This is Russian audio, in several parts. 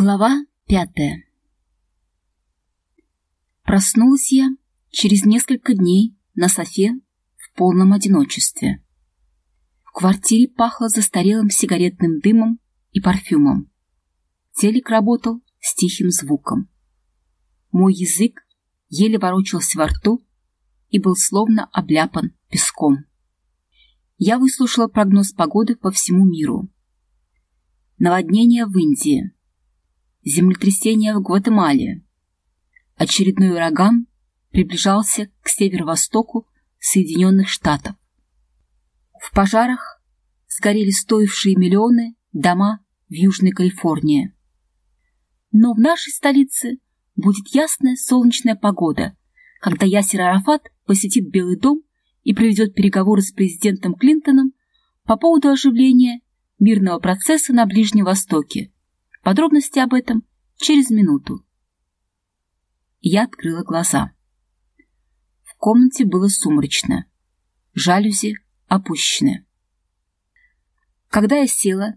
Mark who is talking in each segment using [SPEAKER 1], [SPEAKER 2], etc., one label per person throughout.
[SPEAKER 1] Глава пятая Проснулась я через несколько дней на софе в полном одиночестве. В квартире пахло застарелым сигаретным дымом и парфюмом. Телек работал с тихим звуком. Мой язык еле ворочался во рту и был словно обляпан песком. Я выслушала прогноз погоды по всему миру. Наводнение в Индии, землетрясение в Гватемале. Очередной ураган приближался к северо-востоку Соединенных Штатов. В пожарах сгорели стоившие миллионы дома в Южной Калифорнии. Но в нашей столице будет ясная солнечная погода, когда Ясер Арафат посетит Белый дом и проведет переговоры с президентом Клинтоном по поводу оживления мирного процесса на Ближнем Востоке. Подробности об этом через минуту. Я открыла глаза. В комнате было сумрачно. Жалюзи опущены. Когда я села,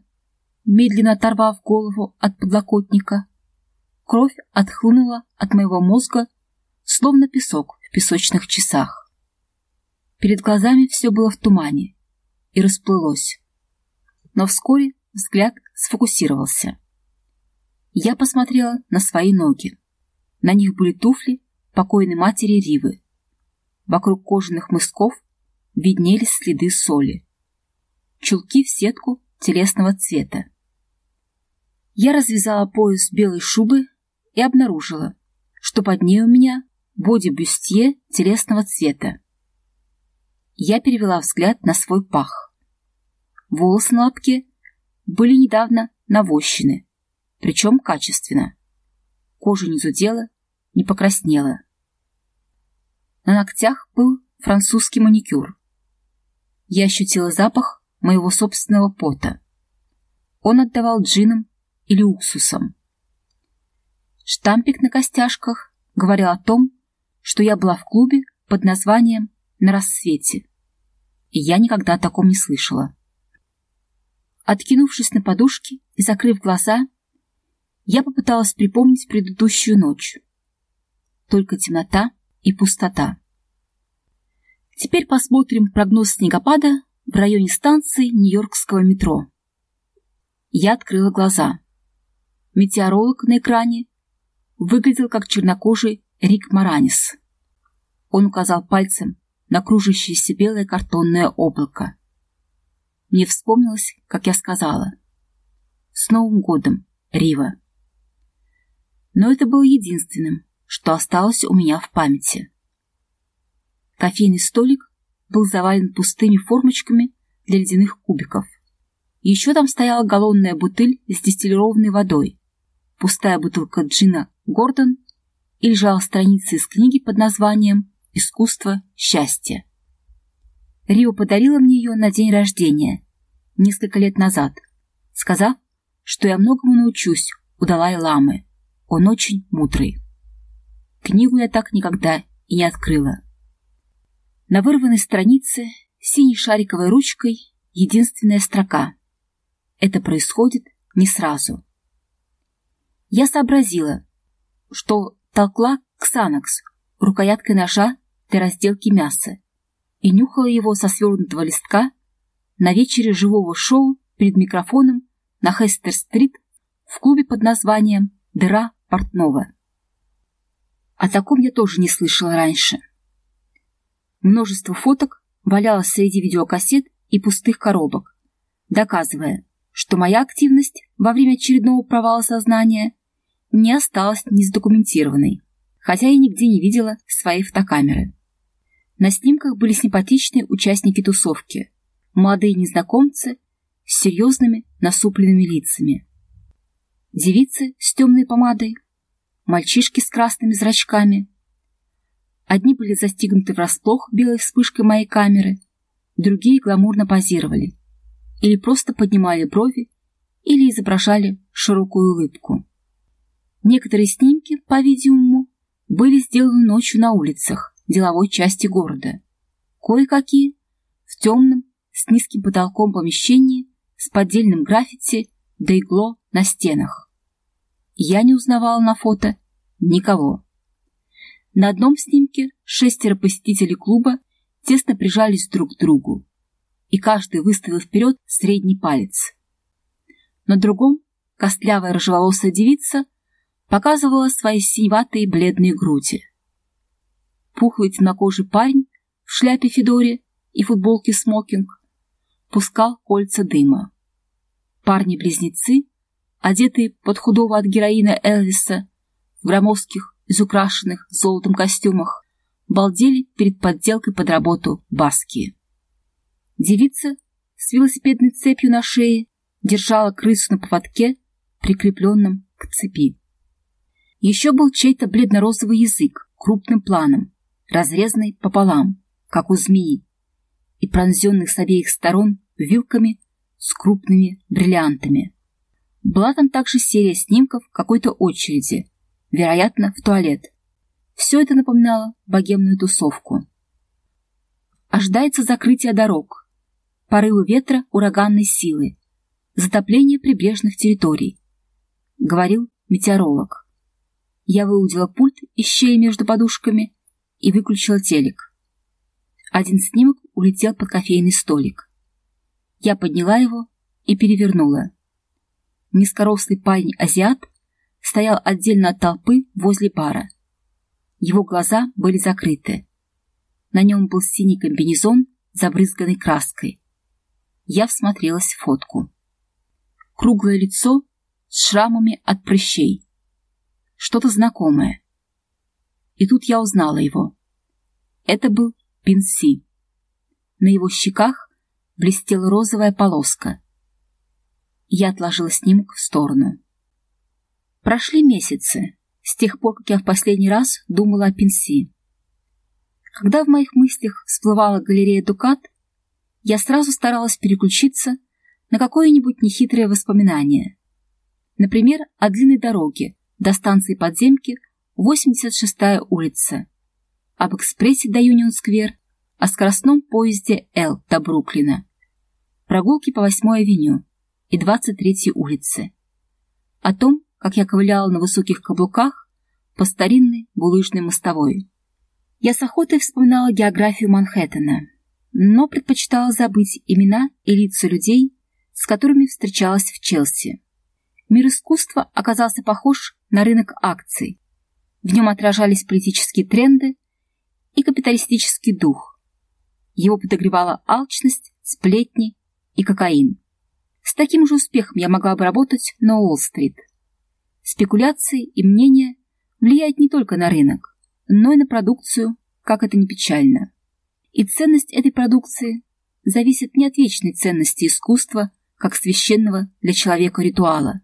[SPEAKER 1] медленно оторвав голову от подлокотника, кровь отхлынула от моего мозга, словно песок в песочных часах. Перед глазами все было в тумане и расплылось. Но вскоре взгляд сфокусировался. Я посмотрела на свои ноги. На них были туфли покойной матери Ривы. Вокруг кожаных мысков виднелись следы соли. Чулки в сетку телесного цвета. Я развязала пояс белой шубы и обнаружила, что под ней у меня боди-бюстье телесного цвета. Я перевела взгляд на свой пах. Волосы на лобке были недавно навощены, причем качественно. Кожа не зудела, не покраснела. На ногтях был французский маникюр. Я ощутила запах моего собственного пота. Он отдавал джином или уксусом. Штампик на костяшках говорил о том, что я была в клубе под названием «На рассвете». И я никогда о таком не слышала. Откинувшись на подушки и закрыв глаза, я попыталась припомнить предыдущую ночь. Только темнота и пустота. Теперь посмотрим прогноз снегопада в районе станции Нью-Йоркского метро. Я открыла глаза. Метеоролог на экране выглядел как чернокожий Рик Маранис. Он указал пальцем на кружащееся белое картонное облако. Мне вспомнилось, как я сказала. «С Новым годом, Рива!» Но это было единственным, что осталось у меня в памяти. Кофейный столик был завален пустыми формочками для ледяных кубиков. Еще там стояла галлонная бутыль с дистиллированной водой, пустая бутылка джина «Гордон» и лежала страница из книги под названием «Искусство счастья». Рио подарила мне ее на день рождения, несколько лет назад, сказав, что я многому научусь у Далай-ламы. Он очень мудрый. Книгу я так никогда и не открыла. На вырванной странице синей шариковой ручкой единственная строка. Это происходит не сразу. Я сообразила, что толкла ксанакс рукояткой ножа для разделки мяса и нюхала его со свернутого листка на вечере живого шоу перед микрофоном на Хестер-стрит в клубе под названием «Дыра портного. О таком я тоже не слышала раньше. Множество фоток валялось среди видеокассет и пустых коробок, доказывая, что моя активность во время очередного провала сознания не осталась незадокументированной, хотя я нигде не видела своей фотокамеры. На снимках были симпатичные участники тусовки, молодые незнакомцы с серьезными насупленными лицами. Девицы с темной помадой, мальчишки с красными зрачками. Одни были застигнуты врасплох белой вспышкой моей камеры, другие гламурно позировали или просто поднимали брови или изображали широкую улыбку. Некоторые снимки, по-видимому, были сделаны ночью на улицах деловой части города. Кое-какие в темном, с низким потолком помещении с поддельным граффити да игло на стенах. я не узнавала на фото никого. На одном снимке шестеро посетителей клуба тесно прижались друг к другу, и каждый выставил вперед средний палец. На другом костлявая рыжеволосая девица показывала свои синеватые бледные груди. Пухлый темнокожий парень в шляпе Федоре и футболке смокинг пускал кольца дыма. Парни-близнецы, одетые под худого от героина Элвиса, в громоздких, изукрашенных золотом костюмах, балдели перед подделкой под работу Баски. Девица с велосипедной цепью на шее держала крысу на поводке, прикрепленном к цепи. Еще был чей-то бледно-розовый язык крупным планом, разрезанный пополам, как у змеи, и пронзенных с обеих сторон вилками с крупными бриллиантами. Была там также серия снимков какой-то очереди, вероятно, в туалет. Все это напоминало богемную тусовку. Ожидается закрытие дорог, порывы ветра ураганной силы, затопление прибрежных территорий, говорил метеоролог. Я выудила пульт из щели между подушками и выключила телек. Один снимок улетел под кофейный столик. Я подняла его и перевернула. Низкорослый парень-азиат стоял отдельно от толпы возле бара. Его глаза были закрыты. На нем был синий комбинезон, забрызганный краской. Я всмотрелась в фотку. Круглое лицо с шрамами от прыщей. Что-то знакомое. И тут я узнала его. Это был Пинси. На его щеках блестела розовая полоска. Я отложила снимок в сторону. Прошли месяцы с тех пор, как я в последний раз думала о Пинси. Когда в моих мыслях всплывала галерея Дукат, я сразу старалась переключиться на какое-нибудь нехитрое воспоминание. Например, о длинной дороге до станции подземки 86-я улица, об экспрессе до Юнион-сквер, о скоростном поезде «Л» до Бруклина, прогулки по 8-й авеню и 23-й улице, о том, как я ковыляла на высоких каблуках по старинной булыжной мостовой. Я с охотой вспоминала географию Манхэттена, но предпочитала забыть имена и лица людей, с которыми встречалась в Челси. Мир искусства оказался похож на рынок акций. В нем отражались политические тренды и капиталистический дух. Его подогревала алчность, сплетни и кокаин. С таким же успехом я могла бы работать на Уолл-стрит. Спекуляции и мнения влияют не только на рынок, но и на продукцию, как это ни печально. И ценность этой продукции зависит не от вечной ценности искусства, как священного для человека ритуала,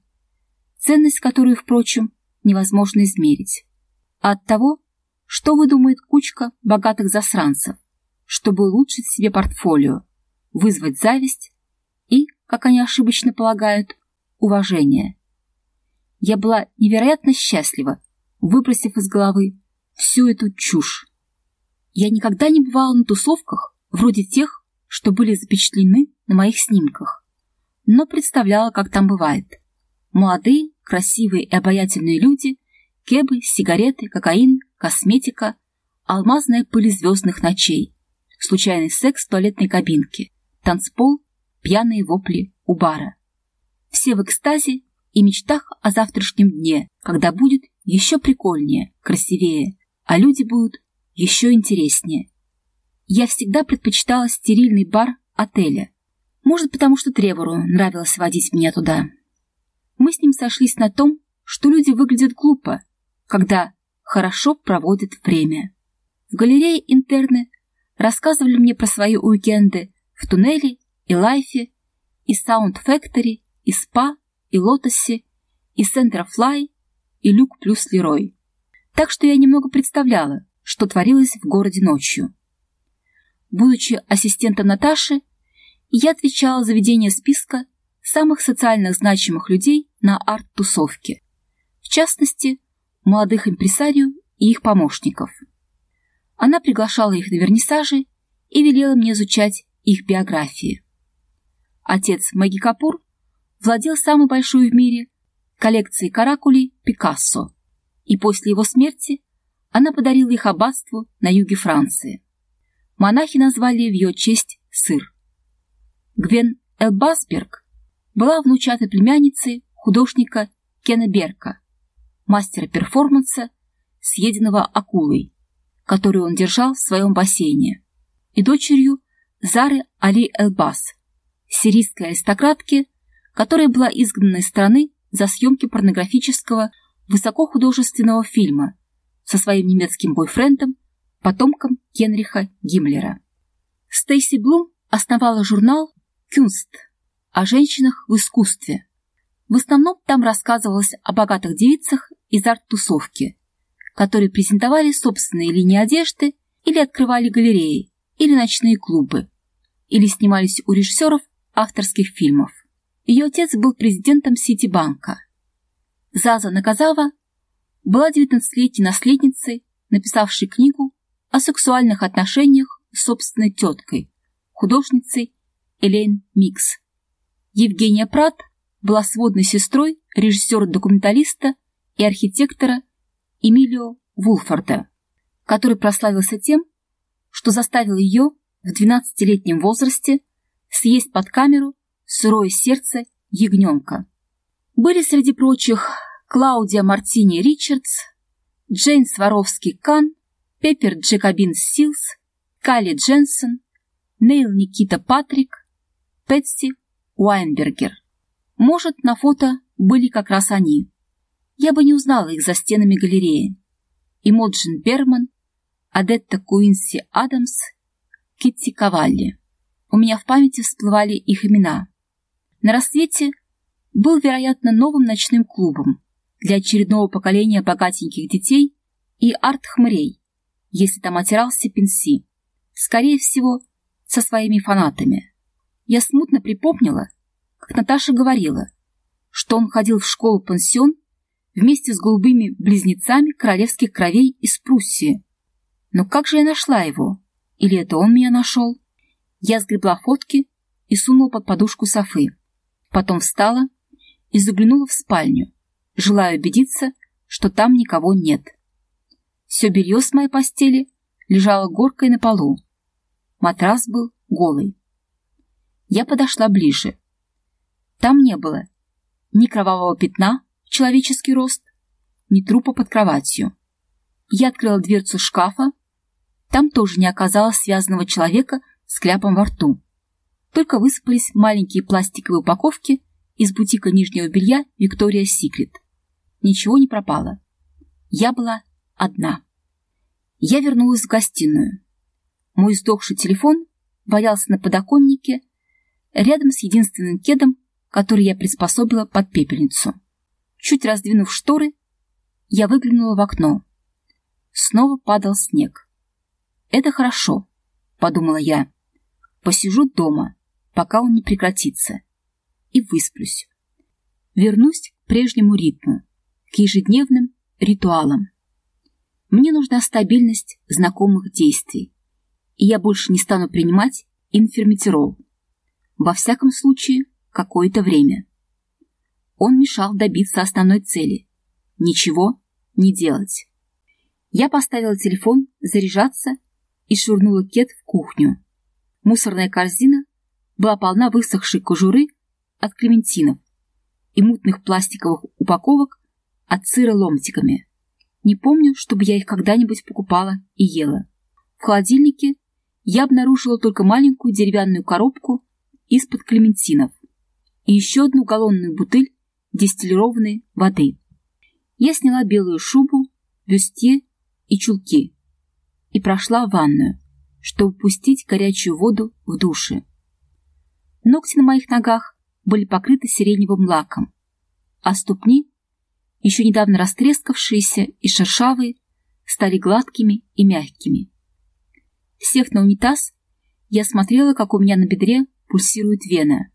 [SPEAKER 1] ценность которую, впрочем, невозможно измерить, а от того, что выдумает кучка богатых засранцев, чтобы улучшить себе портфолио, вызвать зависть и, как они ошибочно полагают, уважение. Я была невероятно счастлива, выбросив из головы всю эту чушь. Я никогда не бывала на тусовках, вроде тех, что были запечатлены на моих снимках но представляла, как там бывает. Молодые, красивые и обаятельные люди, кебы, сигареты, кокаин, косметика, алмазная пыль звездных ночей, случайный секс в туалетной кабинке, танцпол, пьяные вопли у бара. Все в экстазе и мечтах о завтрашнем дне, когда будет еще прикольнее, красивее, а люди будут еще интереснее. Я всегда предпочитала стерильный бар отеля – может, потому что Тревору нравилось водить меня туда. Мы с ним сошлись на том, что люди выглядят глупо, когда хорошо проводят время. В галерее интерны рассказывали мне про свои уикенды в туннеле и лайфе, и Саунд Фэктори, и Спа, и Лотосе, и Центра Флай, и Люк плюс Лерой. Так что я немного представляла, что творилось в городе ночью. Будучи ассистентом Наташи, я отвечала за ведение списка самых социально значимых людей на арт-тусовке, в частности, молодых импресарио и их помощников. Она приглашала их на вернисажи и велела мне изучать их биографии. Отец Маги Капур владел самой большой в мире коллекции каракулей Пикассо, и после его смерти она подарила их аббатству на юге Франции. Монахи назвали в ее честь сыр. Гвен Элбасберг была внучатой племянницей художника Кена Берка, мастера перформанса, съеденного акулой, которую он держал в своем бассейне, и дочерью Зары Али Элбас, сирийской аристократки, которая была изгнана из страны за съемки порнографического высокохудожественного фильма со своим немецким бойфрендом, потомком Генриха Гиммлера. Стейси Блум основала журнал «Кюнст» о женщинах в искусстве. В основном там рассказывалось о богатых девицах из арт-тусовки, которые презентовали собственные линии одежды или открывали галереи, или ночные клубы, или снимались у режиссеров авторских фильмов. Ее отец был президентом Ситибанка. Заза Наказава была 19-летней наследницей, написавшей книгу о сексуальных отношениях с собственной теткой, художницей Элейн Микс. Евгения Прат была сводной сестрой режиссера-документалиста и архитектора Эмилио Вулфорда, который прославился тем, что заставил ее в 12-летнем возрасте съесть под камеру сырое сердце ягненка. Были среди прочих Клаудия Мартини Ричардс, Джейн Сваровский Кан, Пеппер Джекобин Силс, Калли Дженсен, Нейл Никита Патрик, Пэтси Уайнбергер. Может, на фото были как раз они. Я бы не узнала их за стенами галереи. Имоджин Берман, Адетта Куинси Адамс, Китти Кавалли. У меня в памяти всплывали их имена. На рассвете был, вероятно, новым ночным клубом для очередного поколения богатеньких детей и арт-хмырей, если там отирался Пенси, скорее всего, со своими фанатами. Я смутно припомнила, как Наташа говорила, что он ходил в школу-пансион вместе с голубыми близнецами королевских кровей из Пруссии. Но как же я нашла его? Или это он меня нашел? Я сгребла фотки и сунула под подушку Софы. Потом встала и заглянула в спальню, желая убедиться, что там никого нет. Все белье с моей постели лежало горкой на полу. Матрас был голый. Я подошла ближе. Там не было ни кровавого пятна в человеческий рост, ни трупа под кроватью. Я открыла дверцу шкафа. Там тоже не оказалось связанного человека с кляпом во рту. Только высыпались маленькие пластиковые упаковки из бутика нижнего белья Виктория Секрет. Ничего не пропало. Я была одна. Я вернулась в гостиную. Мой сдохший телефон валялся на подоконнике рядом с единственным кедом, который я приспособила под пепельницу. Чуть раздвинув шторы, я выглянула в окно. Снова падал снег. «Это хорошо», — подумала я. «Посижу дома, пока он не прекратится, и высплюсь. Вернусь к прежнему ритму, к ежедневным ритуалам. Мне нужна стабильность знакомых действий, и я больше не стану принимать инферметирол. Во всяком случае, какое-то время. Он мешал добиться основной цели – ничего не делать. Я поставила телефон заряжаться и швырнула кет в кухню. Мусорная корзина была полна высохшей кожуры от клементинов и мутных пластиковых упаковок от сыра ломтиками. Не помню, чтобы я их когда-нибудь покупала и ела. В холодильнике я обнаружила только маленькую деревянную коробку из-под клементинов и еще одну галлонную бутыль дистиллированной воды. Я сняла белую шубу, бюстье и чулки и прошла в ванную, чтобы пустить горячую воду в душе. Ногти на моих ногах были покрыты сиреневым лаком, а ступни, еще недавно растрескавшиеся и шершавые, стали гладкими и мягкими. Сев на унитаз, я смотрела, как у меня на бедре пульсирует вена.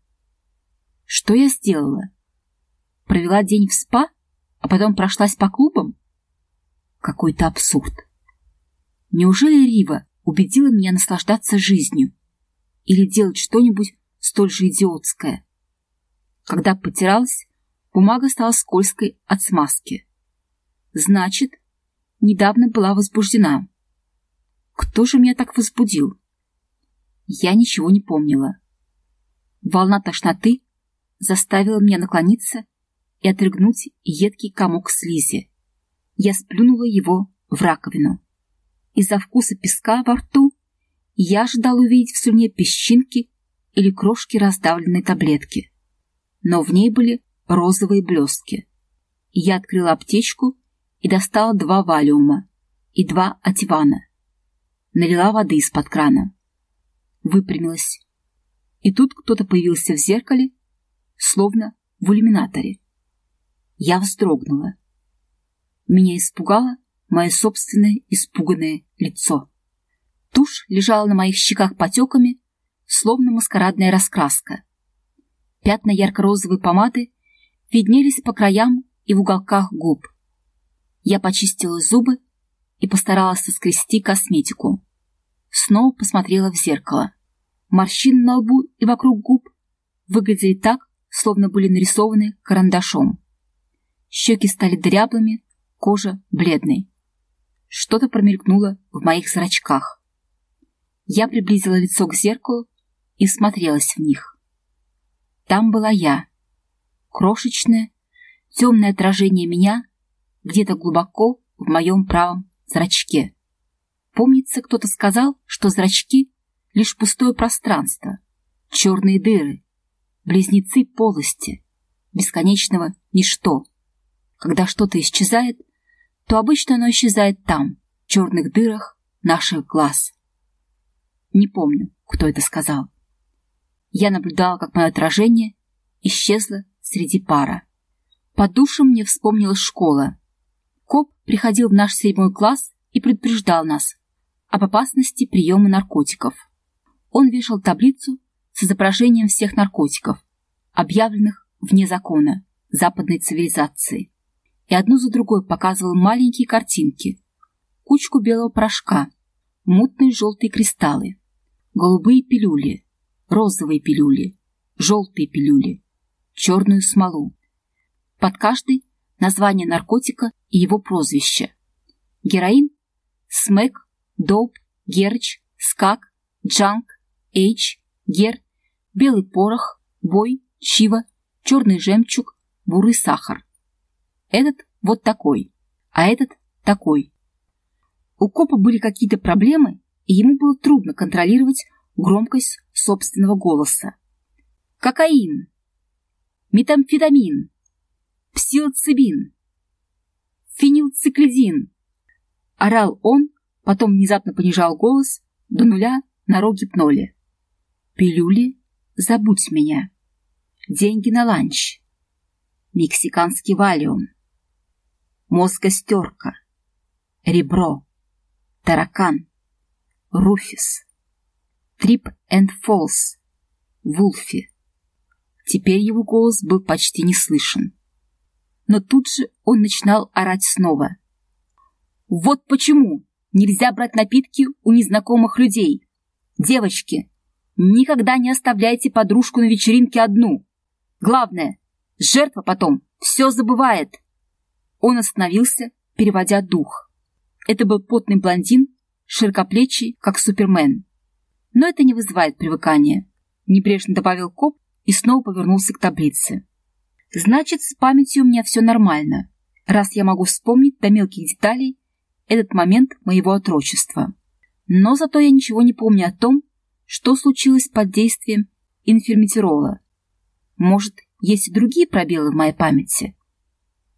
[SPEAKER 1] Что я сделала? Провела день в спа, а потом прошлась по клубам? Какой-то абсурд. Неужели Рива убедила меня наслаждаться жизнью или делать что-нибудь столь же идиотское? Когда потиралась, Бумага стала скользкой от смазки. Значит, недавно была возбуждена. Кто же меня так возбудил? Я ничего не помнила. Волна тошноты заставила меня наклониться и отрыгнуть едкий комок слизи. Я сплюнула его в раковину. Из-за вкуса песка во рту я ожидал увидеть в слюне песчинки или крошки раздавленной таблетки. Но в ней были розовые блестки. Я открыла аптечку и достала два валиума и два ативана. Налила воды из-под крана. Выпрямилась. И тут кто-то появился в зеркале, словно в иллюминаторе. Я вздрогнула. Меня испугало мое собственное испуганное лицо. Тушь лежала на моих щеках потеками, словно маскарадная раскраска. Пятна ярко-розовой помады виднелись по краям и в уголках губ. Я почистила зубы и постаралась соскрести косметику. Снова посмотрела в зеркало. Морщины на лбу и вокруг губ выглядели так, словно были нарисованы карандашом. Щеки стали дряблыми, кожа бледной. Что-то промелькнуло в моих зрачках. Я приблизила лицо к зеркалу и смотрелась в них. Там была я, крошечное, темное отражение меня где-то глубоко в моем правом зрачке. Помнится, кто-то сказал, что зрачки — лишь пустое пространство, черные дыры, близнецы полости, бесконечного ничто. Когда что-то исчезает — то обычно оно исчезает там, в черных дырах наших глаз. Не помню, кто это сказал. Я наблюдала, как мое отражение исчезло среди пара. По душам мне вспомнилась школа. Коп приходил в наш седьмой класс и предупреждал нас об опасности приема наркотиков. Он вешал таблицу с изображением всех наркотиков, объявленных вне закона западной цивилизации и одну за другой показывал маленькие картинки. Кучку белого порошка, мутные желтые кристаллы, голубые пилюли, розовые пилюли, желтые пилюли, черную смолу. Под каждой название наркотика и его прозвище. Героин, смэк, доп, герч, скак, джанк, эйч, гер, белый порох, бой, чива, черный жемчуг, бурый сахар. Этот вот такой, а этот такой. У копа были какие-то проблемы, и ему было трудно контролировать громкость собственного голоса. Кокаин, метамфетамин, псилоцибин, фенилциклидин. Орал он, потом внезапно понижал голос до нуля на рогипноле. Пилюли, забудь меня. Деньги на ланч. Мексиканский валиум мозгостерка, ребро, таракан, руфис, трип энд фолс, вулфи. Теперь его голос был почти не слышен. Но тут же он начинал орать снова. «Вот почему нельзя брать напитки у незнакомых людей. Девочки, никогда не оставляйте подружку на вечеринке одну. Главное, жертва потом все забывает». Он остановился, переводя дух. Это был потный блондин, широкоплечий, как супермен. Но это не вызывает привыкания. Небрежно добавил коп и снова повернулся к таблице. Значит, с памятью у меня все нормально, раз я могу вспомнить до мелких деталей этот момент моего отрочества. Но зато я ничего не помню о том, что случилось под действием инферметирола. Может, есть и другие пробелы в моей памяти?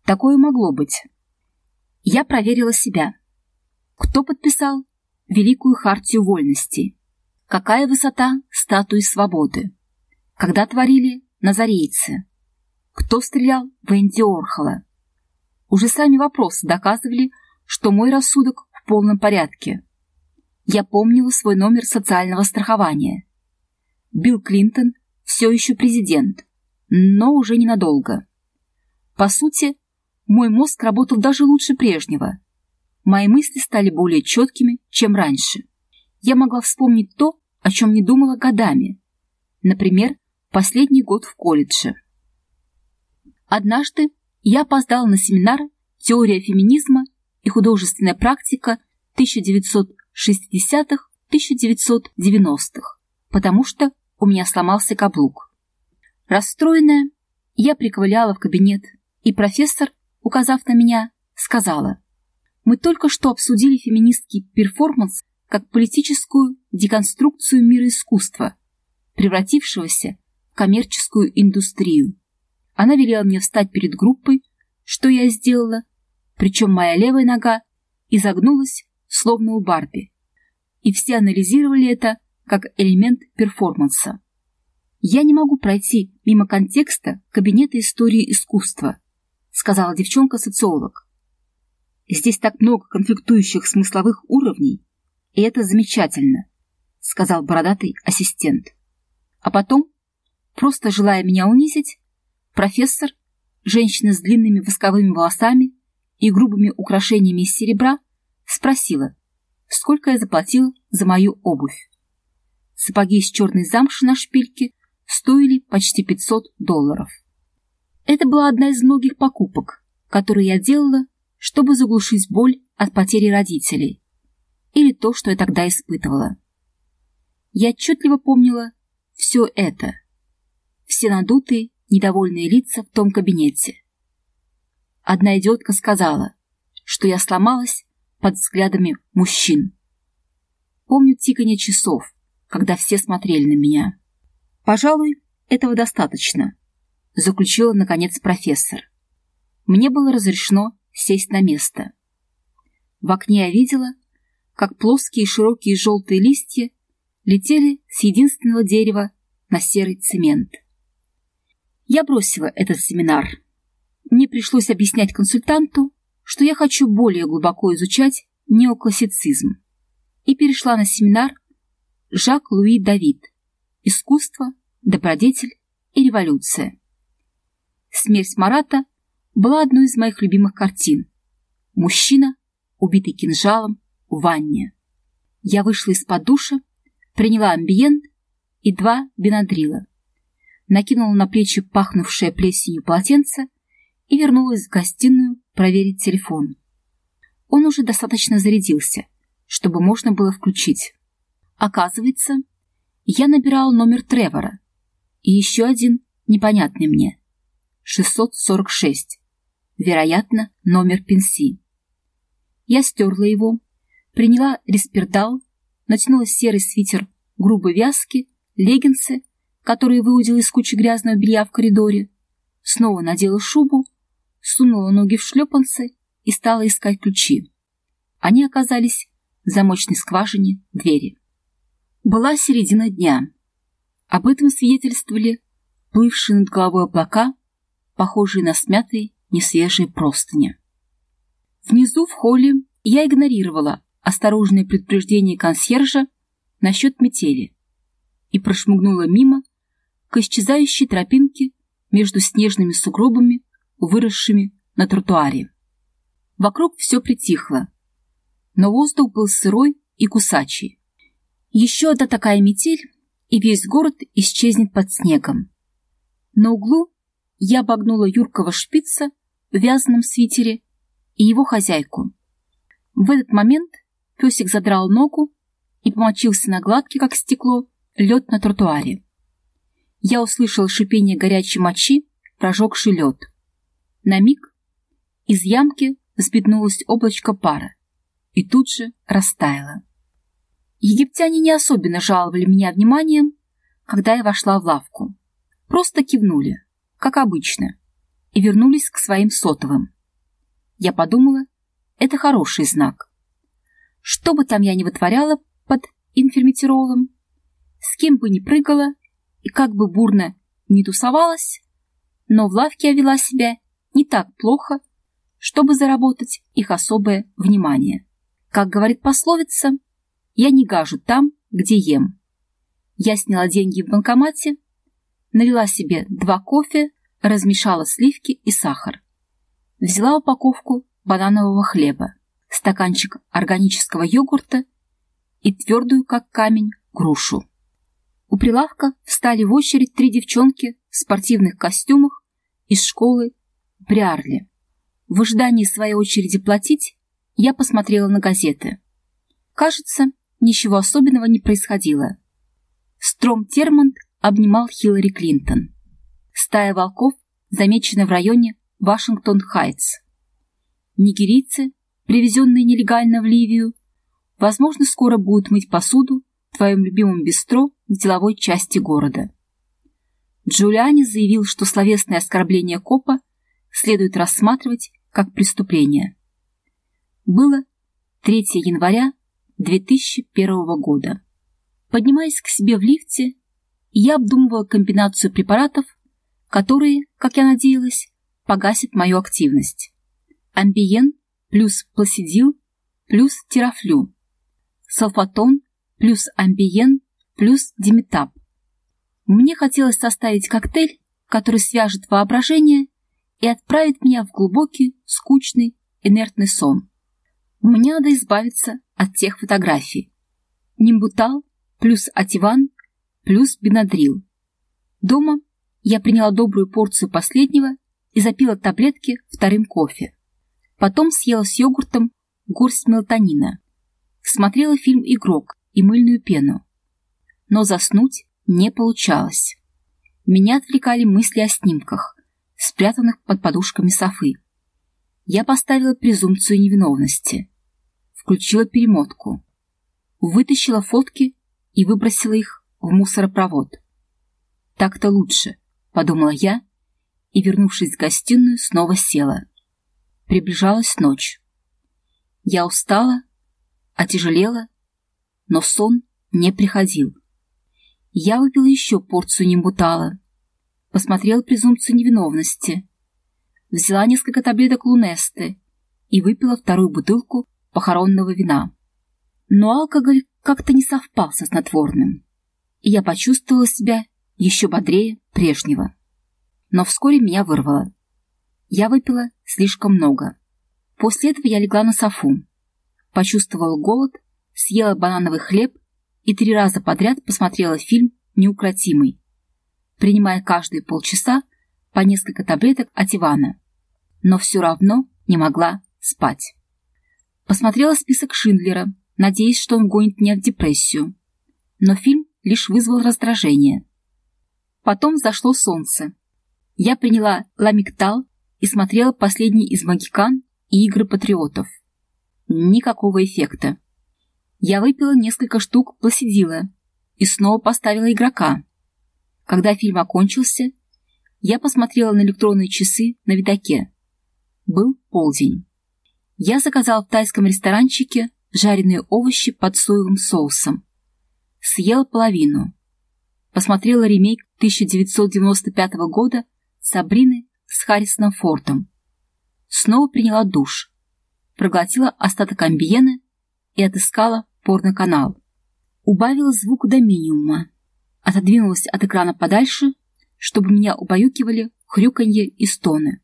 [SPEAKER 1] Такое могло быть. Я проверила себя. Кто подписал Великую Хартию Вольности? Какая высота статуи свободы? Когда творили назарейцы? Кто стрелял в Энди Орхола? Уже сами вопросы доказывали, что мой рассудок в полном порядке. Я помнила свой номер социального страхования. Билл Клинтон все еще президент, но уже ненадолго. По сути, мой мозг работал даже лучше прежнего. Мои мысли стали более четкими, чем раньше. Я могла вспомнить то, о чем не думала годами. Например, последний год в колледже. Однажды я опоздала на семинар «Теория феминизма и художественная практика 1960-1990-х», потому что у меня сломался каблук. Расстроенная, я приковыляла в кабинет, и профессор, указав на меня, сказала, «Мы только что обсудили феминистский перформанс как политическую деконструкцию мира искусства, превратившегося в коммерческую индустрию. Она велела мне встать перед группой, что я сделала, причем моя левая нога изогнулась, словно у Барби. И все анализировали это как элемент перформанса. «Я не могу пройти мимо контекста кабинета истории искусства», сказала девчонка-социолог. «Здесь так много конфликтующих смысловых уровней, и это замечательно», сказал бородатый ассистент. А потом, просто желая меня унизить, профессор, женщина с длинными восковыми волосами и грубыми украшениями из серебра, спросила, сколько я заплатил за мою обувь. Сапоги из черной замши на шпильке стоили почти 500 долларов. Это была одна из многих покупок, которые я делала, чтобы заглушить боль от потери родителей или то, что я тогда испытывала. Я отчетливо помнила все это, все надутые, недовольные лица в том кабинете. Одна идиотка сказала, что я сломалась под взглядами мужчин. Помню тиканье часов, когда все смотрели на меня. «Пожалуй, этого достаточно», — заключила, наконец, профессор. Мне было разрешено сесть на место. В окне я видела, как плоские широкие желтые листья летели с единственного дерева на серый цемент. Я бросила этот семинар. Мне пришлось объяснять консультанту, что я хочу более глубоко изучать неоклассицизм, и перешла на семинар Жак-Луи Давид «Искусство, добродетель и революция». «Смерть Марата» была одной из моих любимых картин. Мужчина, убитый кинжалом, в ванне. Я вышла из-под душа, приняла амбиент и два бенадрила, накинула на плечи пахнувшее плесенью полотенце и вернулась в гостиную проверить телефон. Он уже достаточно зарядился, чтобы можно было включить. Оказывается, я набирал номер Тревора и еще один непонятный мне. 646. Вероятно, номер пенсии. Я стерла его, приняла респирдал, натянула серый свитер грубой вязки, леггинсы, которые выудила из кучи грязного белья в коридоре, снова надела шубу, сунула ноги в шлепанцы и стала искать ключи. Они оказались в замочной скважине двери. Была середина дня. Об этом свидетельствовали плывшие над головой облака, похожие на смятые несвежие простыни. Внизу в холле я игнорировала осторожное предупреждение консьержа насчет метели и прошмыгнула мимо к исчезающей тропинке между снежными сугробами, выросшими на тротуаре. Вокруг все притихло, но воздух был сырой и кусачий. Еще одна такая метель, и весь город исчезнет под снегом. На углу я обогнула юркого шпица в вязаном свитере и его хозяйку. В этот момент песик задрал ногу и помочился на гладкий, как стекло, лед на тротуаре. Я услышал шипение горячей мочи, прожегший лед. На миг из ямки взбеднулось облачко пара и тут же растаяло. Египтяне не особенно жаловали меня вниманием, когда я вошла в лавку. Просто кивнули, как обычно, и вернулись к своим сотовым. Я подумала, это хороший знак. Что бы там я ни вытворяла под инферметиролом, с кем бы ни прыгала и как бы бурно не тусовалась, но в лавке я вела себя не так плохо, чтобы заработать их особое внимание. Как говорит пословица, я не гажу там, где ем. Я сняла деньги в банкомате, налила себе два кофе, размешала сливки и сахар. Взяла упаковку бананового хлеба, стаканчик органического йогурта и твердую, как камень, грушу. У прилавка встали в очередь три девчонки в спортивных костюмах из школы Бриарли. В ожидании своей очереди платить я посмотрела на газеты. Кажется, ничего особенного не происходило. Стром Термонт обнимал Хиллари Клинтон. Стая волков замечена в районе Вашингтон-Хайтс. Нигерийцы, привезенные нелегально в Ливию, возможно, скоро будут мыть посуду в твоем любимом бистро в деловой части города. Джулиани заявил, что словесное оскорбление копа следует рассматривать как преступление. Было 3 января 2001 года. Поднимаясь к себе в лифте, я обдумывала комбинацию препаратов, которые, как я надеялась, погасят мою активность. Амбиен плюс пласидил плюс терафлю, салфатон плюс амбиен плюс диметап. Мне хотелось составить коктейль, который свяжет воображение и отправит меня в глубокий, скучный, инертный сон. Мне надо избавиться от тех фотографий. Нимбутал плюс ативан плюс бенадрил. Дома я приняла добрую порцию последнего и запила таблетки вторым кофе. Потом съела с йогуртом горсть мелатонина. Смотрела фильм «Игрок» и мыльную пену. Но заснуть не получалось. Меня отвлекали мысли о снимках, спрятанных под подушками Софы. Я поставила презумпцию невиновности. Включила перемотку. Вытащила фотки и выбросила их в мусоропровод. «Так-то лучше», — подумала я, и, вернувшись в гостиную, снова села. Приближалась ночь. Я устала, отяжелела, но сон не приходил. Я выпила еще порцию нимбутала, посмотрела презумпцию невиновности, взяла несколько таблеток лунесты и выпила вторую бутылку похоронного вина. Но алкоголь как-то не совпал со снотворным, и я почувствовала себя еще бодрее прежнего. Но вскоре меня вырвало. Я выпила слишком много. После этого я легла на софу, почувствовала голод, съела банановый хлеб и три раза подряд посмотрела фильм «Неукротимый», принимая каждые полчаса по несколько таблеток от Ивана, но все равно не могла спать. Посмотрела список Шиндлера, надеясь, что он гонит меня в депрессию, но фильм лишь вызвал раздражение. Потом зашло солнце. Я приняла ламиктал и смотрела последний из «Магикан» и «Игры патриотов». Никакого эффекта. Я выпила несколько штук пласидила и снова поставила игрока. Когда фильм окончился, я посмотрела на электронные часы на видаке. Был полдень. Я заказала в тайском ресторанчике жареные овощи под соевым соусом. Съела половину. Посмотрела ремейк 1995 года Сабрины с Харрисоном Фортом. Снова приняла душ. Проглотила остаток амбиена и отыскала порноканал. Убавила звук до минимума. Отодвинулась от экрана подальше, чтобы меня убаюкивали хрюканье и стоны.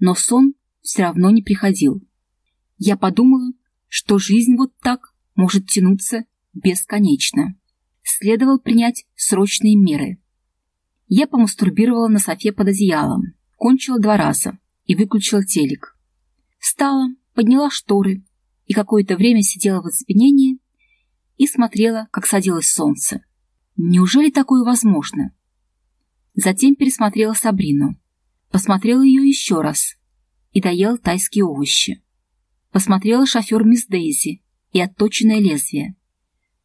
[SPEAKER 1] Но сон все равно не приходил. Я подумала, что жизнь вот так может тянуться бесконечно. Следовало принять срочные меры. Я помастурбировала на софе под одеялом, кончила два раза и выключила телек. Встала, подняла шторы и какое-то время сидела в оцепенении и смотрела, как садилось солнце. Неужели такое возможно? Затем пересмотрела Сабрину. Посмотрела ее еще раз и доела тайские овощи. Посмотрела шофер мисс Дейзи и отточенное лезвие.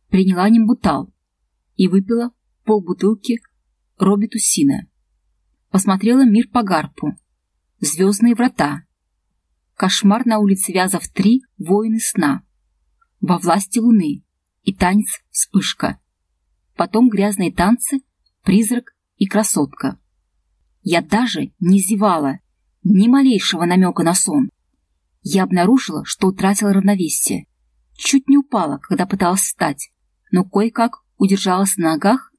[SPEAKER 1] Приняла нимбутал и выпила полбутылки робитусина. Посмотрела мир по гарпу. Звездные врата. Кошмар на улице Вязов 3. Воины сна. Во власти луны. И танец вспышка. Потом грязные танцы, призрак и красотка. Я даже не зевала, ни малейшего намека на сон. Я обнаружила, что утратила равновесие. Чуть не упала, когда пыталась встать, но кое-как удержалась на ногах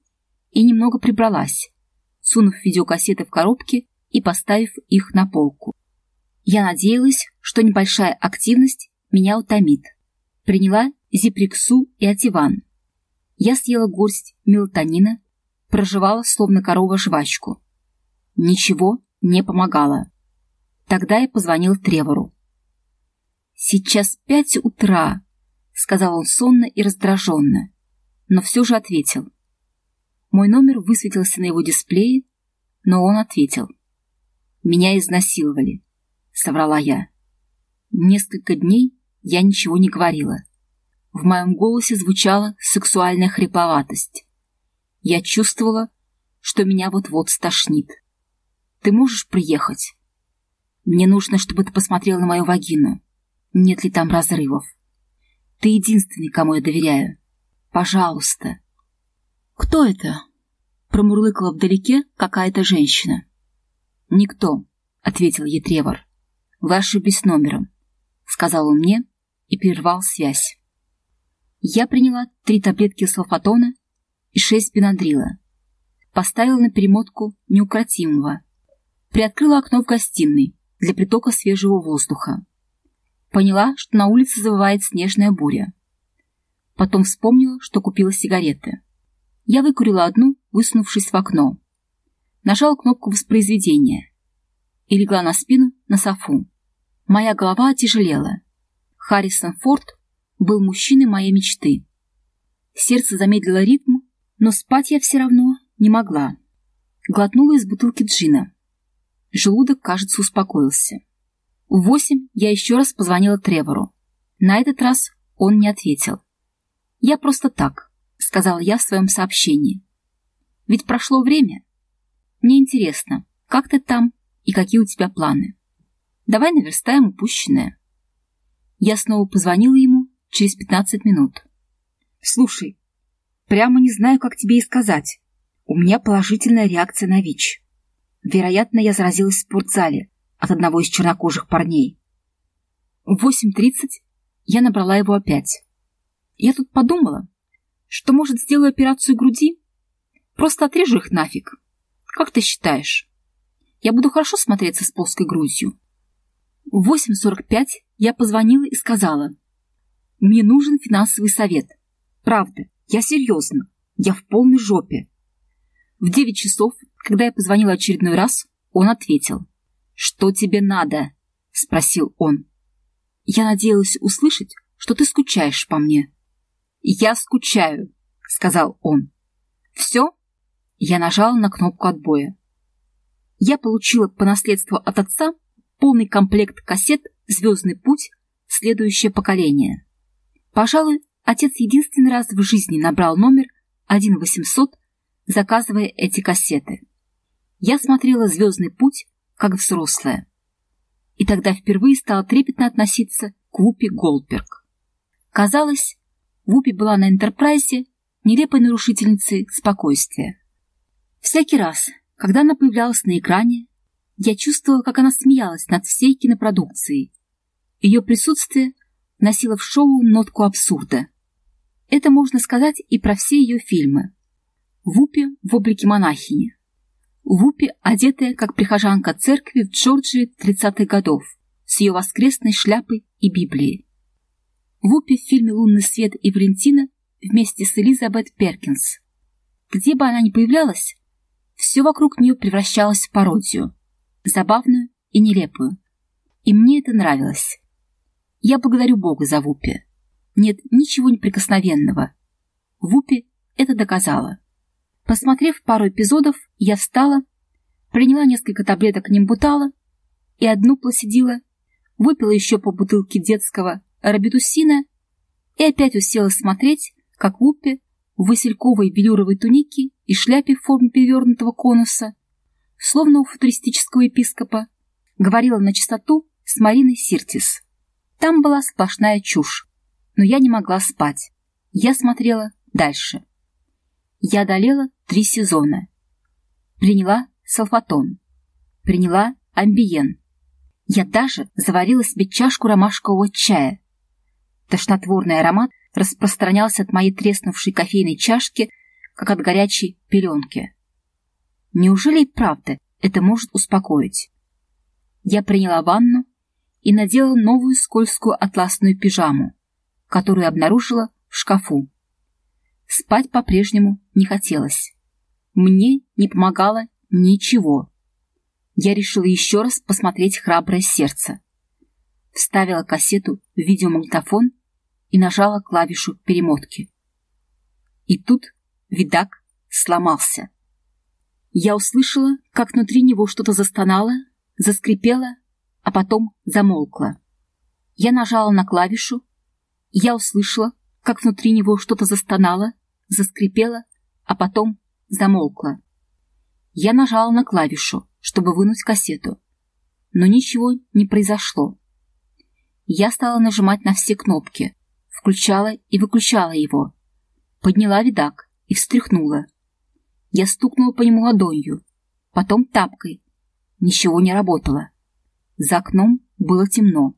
[SPEAKER 1] и немного прибралась, сунув видеокассеты в коробки и поставив их на полку. Я надеялась, что небольшая активность меня утомит. Приняла зиприксу и ативан. Я съела горсть мелатонина, проживала словно корова жвачку. Ничего не помогало. Тогда я позвонил Тревору. «Сейчас пять утра», — сказал он сонно и раздраженно, но все же ответил. Мой номер высветился на его дисплее, но он ответил. «Меня изнасиловали», — соврала я. Несколько дней я ничего не говорила. В моем голосе звучала сексуальная хрипловатость. Я чувствовала, что меня вот-вот стошнит. «Ты можешь приехать?» «Мне нужно, чтобы ты посмотрел на мою вагину. Нет ли там разрывов? Ты единственный, кому я доверяю. Пожалуйста». «Кто это?» — промурлыкала вдалеке какая-то женщина. «Никто», — ответил ей Тревор. «Вы ошиблись номером», — сказал он мне и прервал связь. Я приняла три таблетки салфатона и шесть бенадрила. Поставила на перемотку неукротимого. Приоткрыла окно в гостиной для притока свежего воздуха. Поняла, что на улице завывает снежная буря. Потом вспомнила, что купила сигареты. Я выкурила одну, высунувшись в окно нажала кнопку воспроизведения и легла на спину на софу. Моя голова отяжелела. Харрисон Форд был мужчиной моей мечты. Сердце замедлило ритм, но спать я все равно не могла. Глотнула из бутылки джина. Желудок, кажется, успокоился. В восемь я еще раз позвонила Тревору. На этот раз он не ответил. «Я просто так», — сказала я в своем сообщении. «Ведь прошло время, мне интересно, как ты там и какие у тебя планы. Давай наверстаем упущенное. Я снова позвонила ему через 15 минут. Слушай, прямо не знаю, как тебе и сказать. У меня положительная реакция на ВИЧ. Вероятно, я заразилась в спортзале от одного из чернокожих парней. В 8.30 я набрала его опять. Я тут подумала, что, может, сделаю операцию груди? Просто отрежу их нафиг. Как ты считаешь? Я буду хорошо смотреться с плоской грудью. В 8.45 я позвонила и сказала. Мне нужен финансовый совет. Правда, я серьезно. Я в полной жопе. В 9 часов, когда я позвонила очередной раз, он ответил. «Что тебе надо?» — спросил он. Я надеялась услышать, что ты скучаешь по мне. «Я скучаю», — сказал он. «Все?» Я нажала на кнопку отбоя. Я получила по наследству от отца полный комплект кассет «Звездный путь. Следующее поколение». Пожалуй, отец единственный раз в жизни набрал номер 1-800, заказывая эти кассеты. Я смотрела «Звездный путь» как взрослая. И тогда впервые стала трепетно относиться к Вупи Голдберг. Казалось, Вупи была на Энтерпрайзе нелепой нарушительницей спокойствия. Всякий раз, когда она появлялась на экране, я чувствовала, как она смеялась над всей кинопродукцией. Ее присутствие носило в шоу нотку абсурда. Это можно сказать и про все ее фильмы. Вупи в облике монахини. Вупи, одетая как прихожанка церкви в Джорджии 30-х годов, с ее воскресной шляпой и Библией. Вупи в фильме «Лунный свет» и «Валентина» вместе с Элизабет Перкинс. Где бы она ни появлялась, все вокруг нее превращалось в пародию, забавную и нелепую. И мне это нравилось. Я благодарю Бога за Вупи. Нет ничего неприкосновенного. Вупи это доказала. Посмотрев пару эпизодов, я встала, приняла несколько таблеток нимбутала и одну пласидила, выпила еще по бутылке детского рабитусина и опять уселась смотреть, как Вупи в васильковой велюровой тунике и шляпе в форме перевернутого конуса, словно у футуристического епископа, говорила на чистоту с Мариной Сиртис. Там была сплошная чушь, но я не могла спать. Я смотрела дальше. Я одолела три сезона. Приняла салфатон. Приняла амбиен. Я даже заварила себе чашку ромашкового чая. Тошнотворный аромат распространялся от моей треснувшей кофейной чашки, как от горячей пеленки. Неужели и правда это может успокоить? Я приняла ванну и надела новую скользкую атласную пижаму, которую обнаружила в шкафу. Спать по-прежнему не хотелось. Мне не помогало ничего. Я решила еще раз посмотреть «Храброе сердце». Вставила кассету в видеомагнитофон и нажала клавишу перемотки. И тут видак сломался. Я услышала, как внутри него что-то застонало, заскрипело, а потом замолкло. Я нажала на клавишу, я услышала, как внутри него что-то застонало, заскрипело, а потом замолкло. Я нажала на клавишу, чтобы вынуть кассету, но ничего не произошло. Я стала нажимать на все кнопки, включала и выключала его, подняла видак и встряхнула. Я стукнула по нему ладонью, потом тапкой. Ничего не работало. За окном было темно.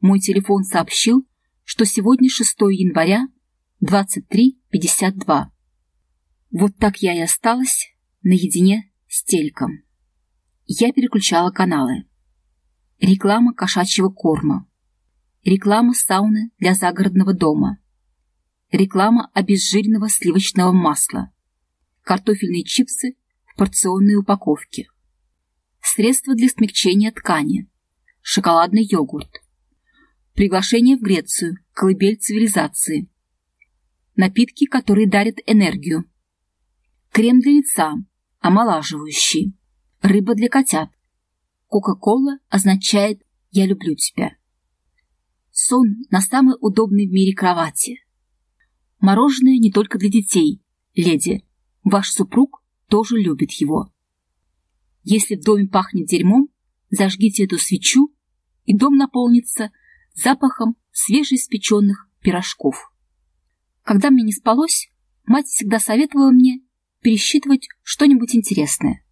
[SPEAKER 1] Мой телефон сообщил, что сегодня 6 января 23.52. Вот так я и осталась наедине с телеком. Я переключала каналы. Реклама кошачьего корма. Реклама сауны для загородного дома. Реклама обезжиренного сливочного масла. Картофельные чипсы в порционной упаковке. Средства для смягчения ткани. Шоколадный йогурт. Приглашение в Грецию, колыбель цивилизации. Напитки, которые дарят энергию. Крем для лица, омолаживающий. Рыба для котят. Кока-кола означает «я люблю тебя». Сон на самой удобной в мире кровати. Мороженое не только для детей, леди. Ваш супруг тоже любит его. Если в доме пахнет дерьмом, зажгите эту свечу, и дом наполнится запахом свежеиспеченных пирожков. Когда мне не спалось, мать всегда советовала мне пересчитывать что-нибудь интересное.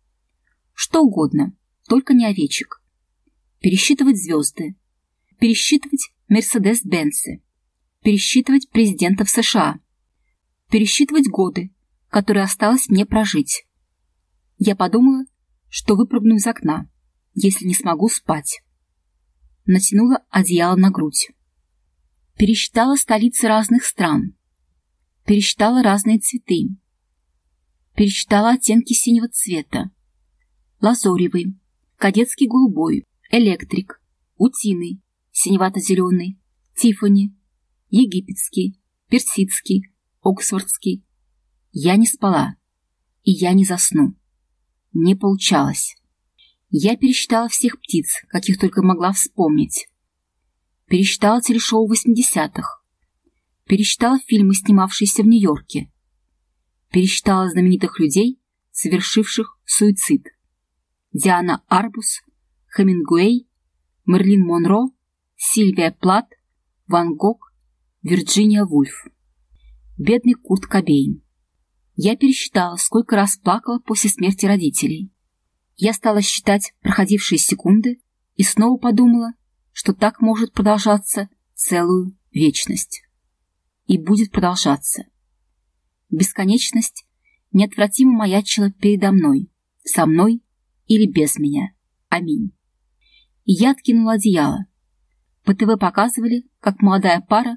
[SPEAKER 1] Что угодно, только не овечек. Пересчитывать звезды. Пересчитывать Мерседес-Бенцы. Пересчитывать президентов США. Пересчитывать годы, которые осталось мне прожить. Я подумала, что выпрыгну из окна, если не смогу спать натянула одеяло на грудь. Пересчитала столицы разных стран. Пересчитала разные цветы. Пересчитала оттенки синего цвета. Лазоревый, кадетский голубой, электрик, утиный, синевато-зеленый, тифани, египетский, персидский, оксфордский. Я не спала, и я не засну. Не получалось. Я пересчитала всех птиц, каких только могла вспомнить. Пересчитала телешоу 80-х. Пересчитала фильмы, снимавшиеся в Нью-Йорке. Пересчитала знаменитых людей, совершивших суицид. Диана Арбус, Хемингуэй, Мерлин Монро, Сильвия Плат, Ван Гог, Вирджиния Вульф. Бедный Курт Кобейн. Я пересчитала, сколько раз плакала после смерти родителей. Я стала считать проходившие секунды и снова подумала, что так может продолжаться целую вечность. И будет продолжаться. Бесконечность неотвратимо маячила передо мной, со мной или без меня. Аминь. И я откинула одеяло. По ТВ показывали, как молодая пара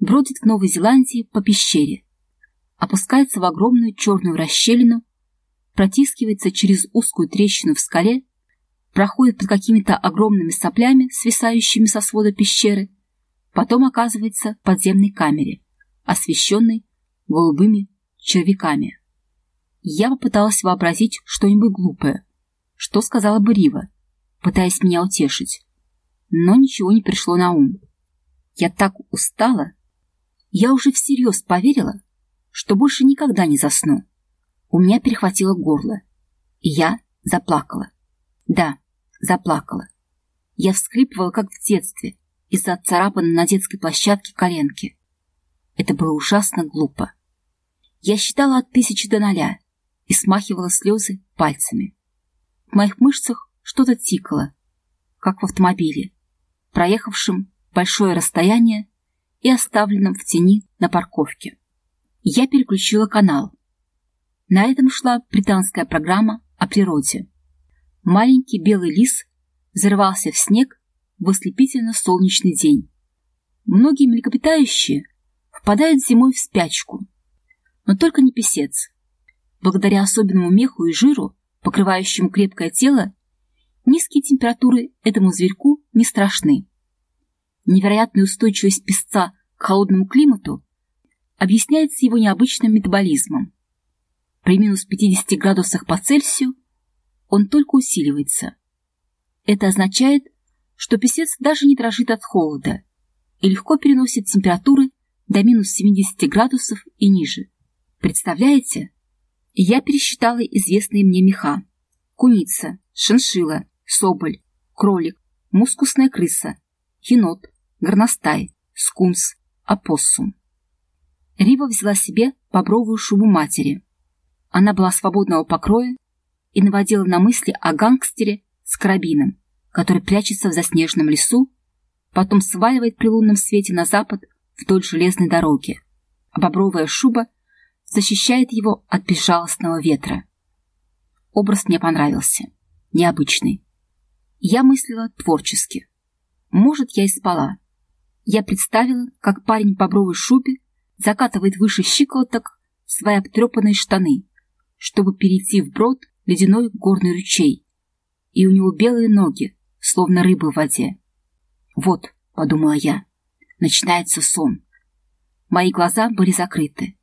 [SPEAKER 1] бродит в Новой Зеландии по пещере, опускается в огромную черную расщелину протискивается через узкую трещину в скале, проходит под какими-то огромными соплями, свисающими со свода пещеры, потом оказывается в подземной камере, освещенной голубыми червяками. Я попыталась вообразить что-нибудь глупое, что сказала бы Рива, пытаясь меня утешить, но ничего не пришло на ум. Я так устала, я уже всерьез поверила, что больше никогда не засну. У меня перехватило горло, и я заплакала. Да, заплакала. Я вскрипывала, как в детстве, из-за царапаны на детской площадке коленки. Это было ужасно глупо. Я считала от тысячи до ноля и смахивала слезы пальцами. В моих мышцах что-то тикало, как в автомобиле, проехавшем большое расстояние и оставленном в тени на парковке. Я переключила канал, на этом шла британская программа о природе. Маленький белый лис взорвался в снег в ослепительно-солнечный день. Многие млекопитающие впадают зимой в спячку, но только не писец. Благодаря особенному меху и жиру, покрывающему крепкое тело, Низкие температуры этому зверьку не страшны. Невероятная устойчивость песца к холодному климату объясняется его необычным метаболизмом. При минус 50 градусах по Цельсию он только усиливается. Это означает, что песец даже не дрожит от холода и легко переносит температуры до минус 70 градусов и ниже. Представляете? Я пересчитала известные мне меха. Куница, шиншила, соболь, кролик, мускусная крыса, енот, горностай, скунс, опоссум. Рива взяла себе бобровую шубу матери. Она была свободного покроя и наводила на мысли о гангстере с карабином, который прячется в заснеженном лесу, потом сваливает при лунном свете на запад вдоль железной дороги, а бобровая шуба защищает его от безжалостного ветра. Образ мне понравился, необычный. Я мыслила творчески. Может, я и спала. Я представила, как парень в бобровой шубе закатывает выше щиколоток свои обтрепанные штаны, чтобы перейти вброд ледяной горный ручей, и у него белые ноги, словно рыбы в воде. «Вот», — подумала я, — начинается сон. Мои глаза были закрыты.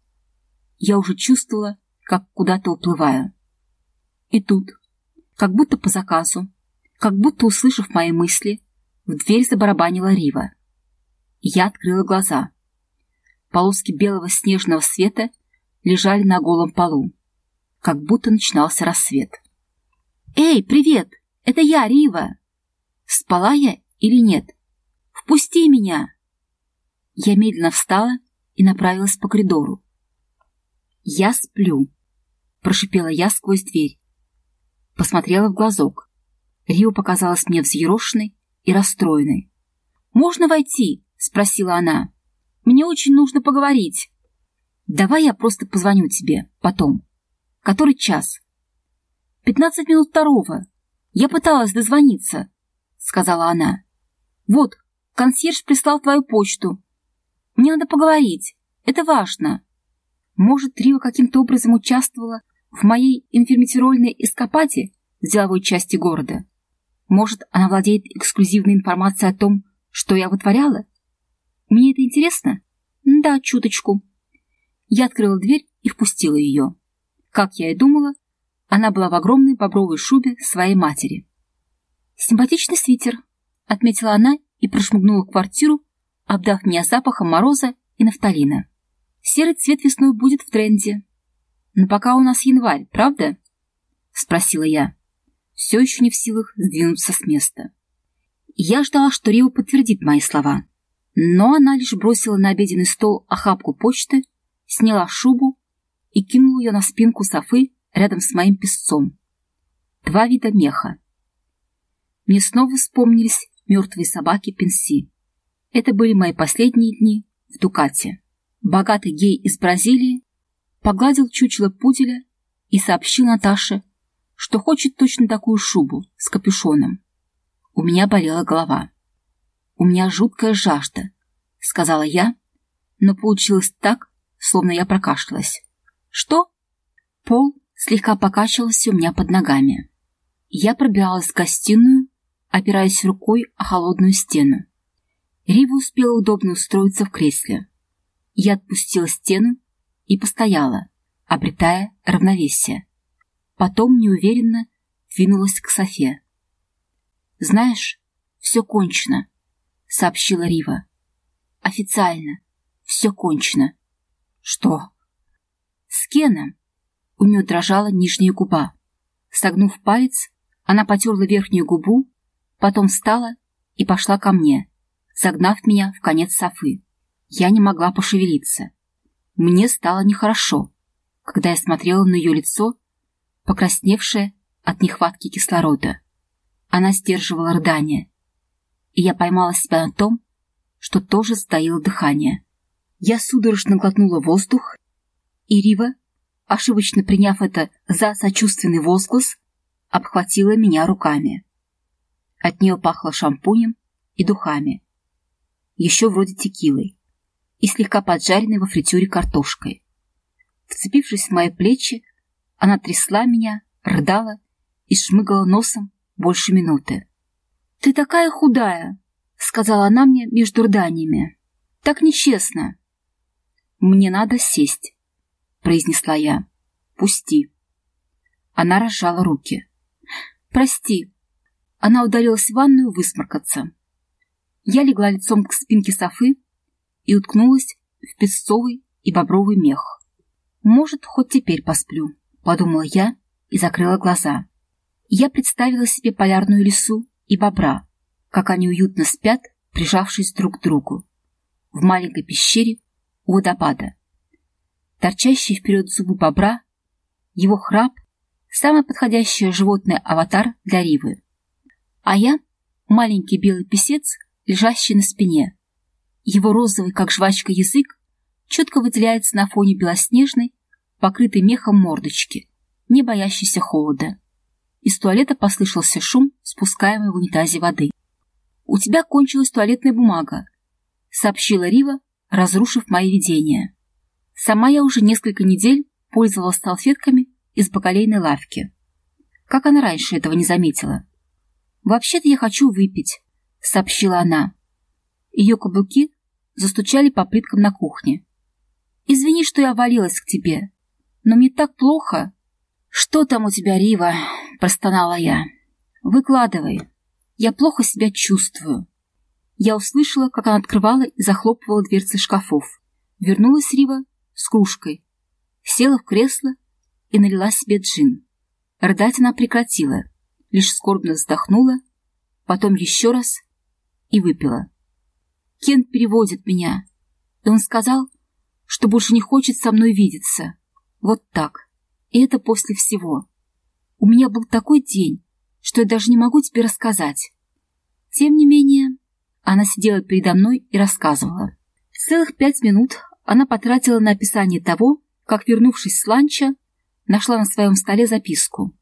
[SPEAKER 1] Я уже чувствовала, как куда-то уплываю. И тут, как будто по заказу, как будто услышав мои мысли, в дверь забарабанила Рива. Я открыла глаза. Полоски белого снежного света лежали на голом полу, как будто начинался рассвет. «Эй, привет! Это я, Рива!» Спала я или нет? Впусти меня!» Я медленно встала и направилась по коридору. «Я сплю», — прошипела я сквозь дверь. Посмотрела в глазок. Рио показалась мне взъерошенной и расстроенной. «Можно войти?» — спросила она. «Мне очень нужно поговорить». «Давай я просто позвоню тебе потом. Который час?» «Пятнадцать минут второго. Я пыталась дозвониться», — сказала она. «Вот, консьерж прислал твою почту. Мне надо поговорить. Это важно». Может, Рива каким-то образом участвовала в моей информационной эскападе в деловой части города? Может, она владеет эксклюзивной информацией о том, что я вытворяла? Мне это интересно? Да, чуточку. Я открыла дверь и впустила ее. Как я и думала, она была в огромной бобровой шубе своей матери. «Симпатичный свитер», — отметила она и прошмыгнула в квартиру, обдав меня запахом мороза и нафталина. «Серый цвет весной будет в тренде. Но пока у нас январь, правда?» — спросила я все еще не в силах сдвинуться с места. Я ждала, что Рио подтвердит мои слова, но она лишь бросила на обеденный стол охапку почты, сняла шубу и кинула ее на спинку софы рядом с моим песцом. Два вида меха. Мне снова вспомнились мертвые собаки Пенси. Это были мои последние дни в Дукате. Богатый гей из Бразилии погладил чучело пуделя и сообщил Наташе, что хочет точно такую шубу с капюшоном. У меня болела голова. «У меня жуткая жажда», — сказала я, но получилось так, словно я прокашлялась. «Что?» Пол слегка покачивался у меня под ногами. Я пробиралась в гостиную, опираясь рукой о холодную стену. Рива успела удобно устроиться в кресле. Я отпустила стену и постояла, обретая равновесие. Потом неуверенно двинулась к Софе. «Знаешь, все кончено», — сообщила Рива. «Официально. Все кончено». «Что?» «С Кеном». У нее дрожала нижняя губа. Согнув палец, она потерла верхнюю губу, потом встала и пошла ко мне, загнав меня в конец Софы. Я не могла пошевелиться. Мне стало нехорошо, когда я смотрела на ее лицо покрасневшая от нехватки кислорода. Она сдерживала рыдание, и я поймала себя на том, что тоже затаила дыхание. Я судорожно глотнула воздух, и Рива, ошибочно приняв это за сочувственный возглас, обхватила меня руками. От нее пахло шампунем и духами, еще вроде текилой, и слегка поджаренной во фритюре картошкой. Вцепившись в мои плечи, она трясла меня, рыдала и шмыгала носом больше минуты. «Ты такая худая!» — сказала она мне между рыданиями. «Так нечестно!» «Мне надо сесть», — произнесла я. «Пусти». Она разжала руки. «Прости». Она удалилась в ванную высморкаться. Я легла лицом к спинке софы и уткнулась в песцовый и бобровый мех. «Может, хоть теперь посплю», — подумала я и закрыла глаза. Я представила себе полярную лесу и бобра, как они уютно спят, прижавшись друг к другу, в маленькой пещере у водопада. Торчащие вперед зубы бобра, его храп — самое подходящее животное аватар для Ривы. А я — маленький белый писец, лежащий на спине. Его розовый, как жвачка, язык четко выделяется на фоне белоснежной, покрытой мехом мордочки, не боящейся холода. Из туалета послышался шум, спускаемый в унитазе воды. «У тебя кончилась туалетная бумага», — сообщила Рива, разрушив мои видения. Сама я уже несколько недель пользовалась салфетками из бакалейной лавки. Как она раньше этого не заметила? «Вообще-то я хочу выпить», — сообщила она. Ее каблуки застучали по плиткам на кухне. «Извини, что я валилась к тебе, но мне так плохо». «Что там у тебя, Рива?» — простонала я. «Выкладывай. Я плохо себя чувствую». Я услышала, как она открывала и захлопывала дверцы шкафов. Вернулась Рива с кружкой, села в кресло и налила себе джин. Рыдать она прекратила, лишь скорбно вздохнула, потом еще раз и выпила. Кен переводит меня, и он сказал, что больше не хочет со мной видеться. Вот так. И это после всего. У меня был такой день, что я даже не могу тебе рассказать. Тем не менее, она сидела передо мной и рассказывала. Целых пять минут она потратила на описание того, как, вернувшись с ланча, нашла на своем столе записку.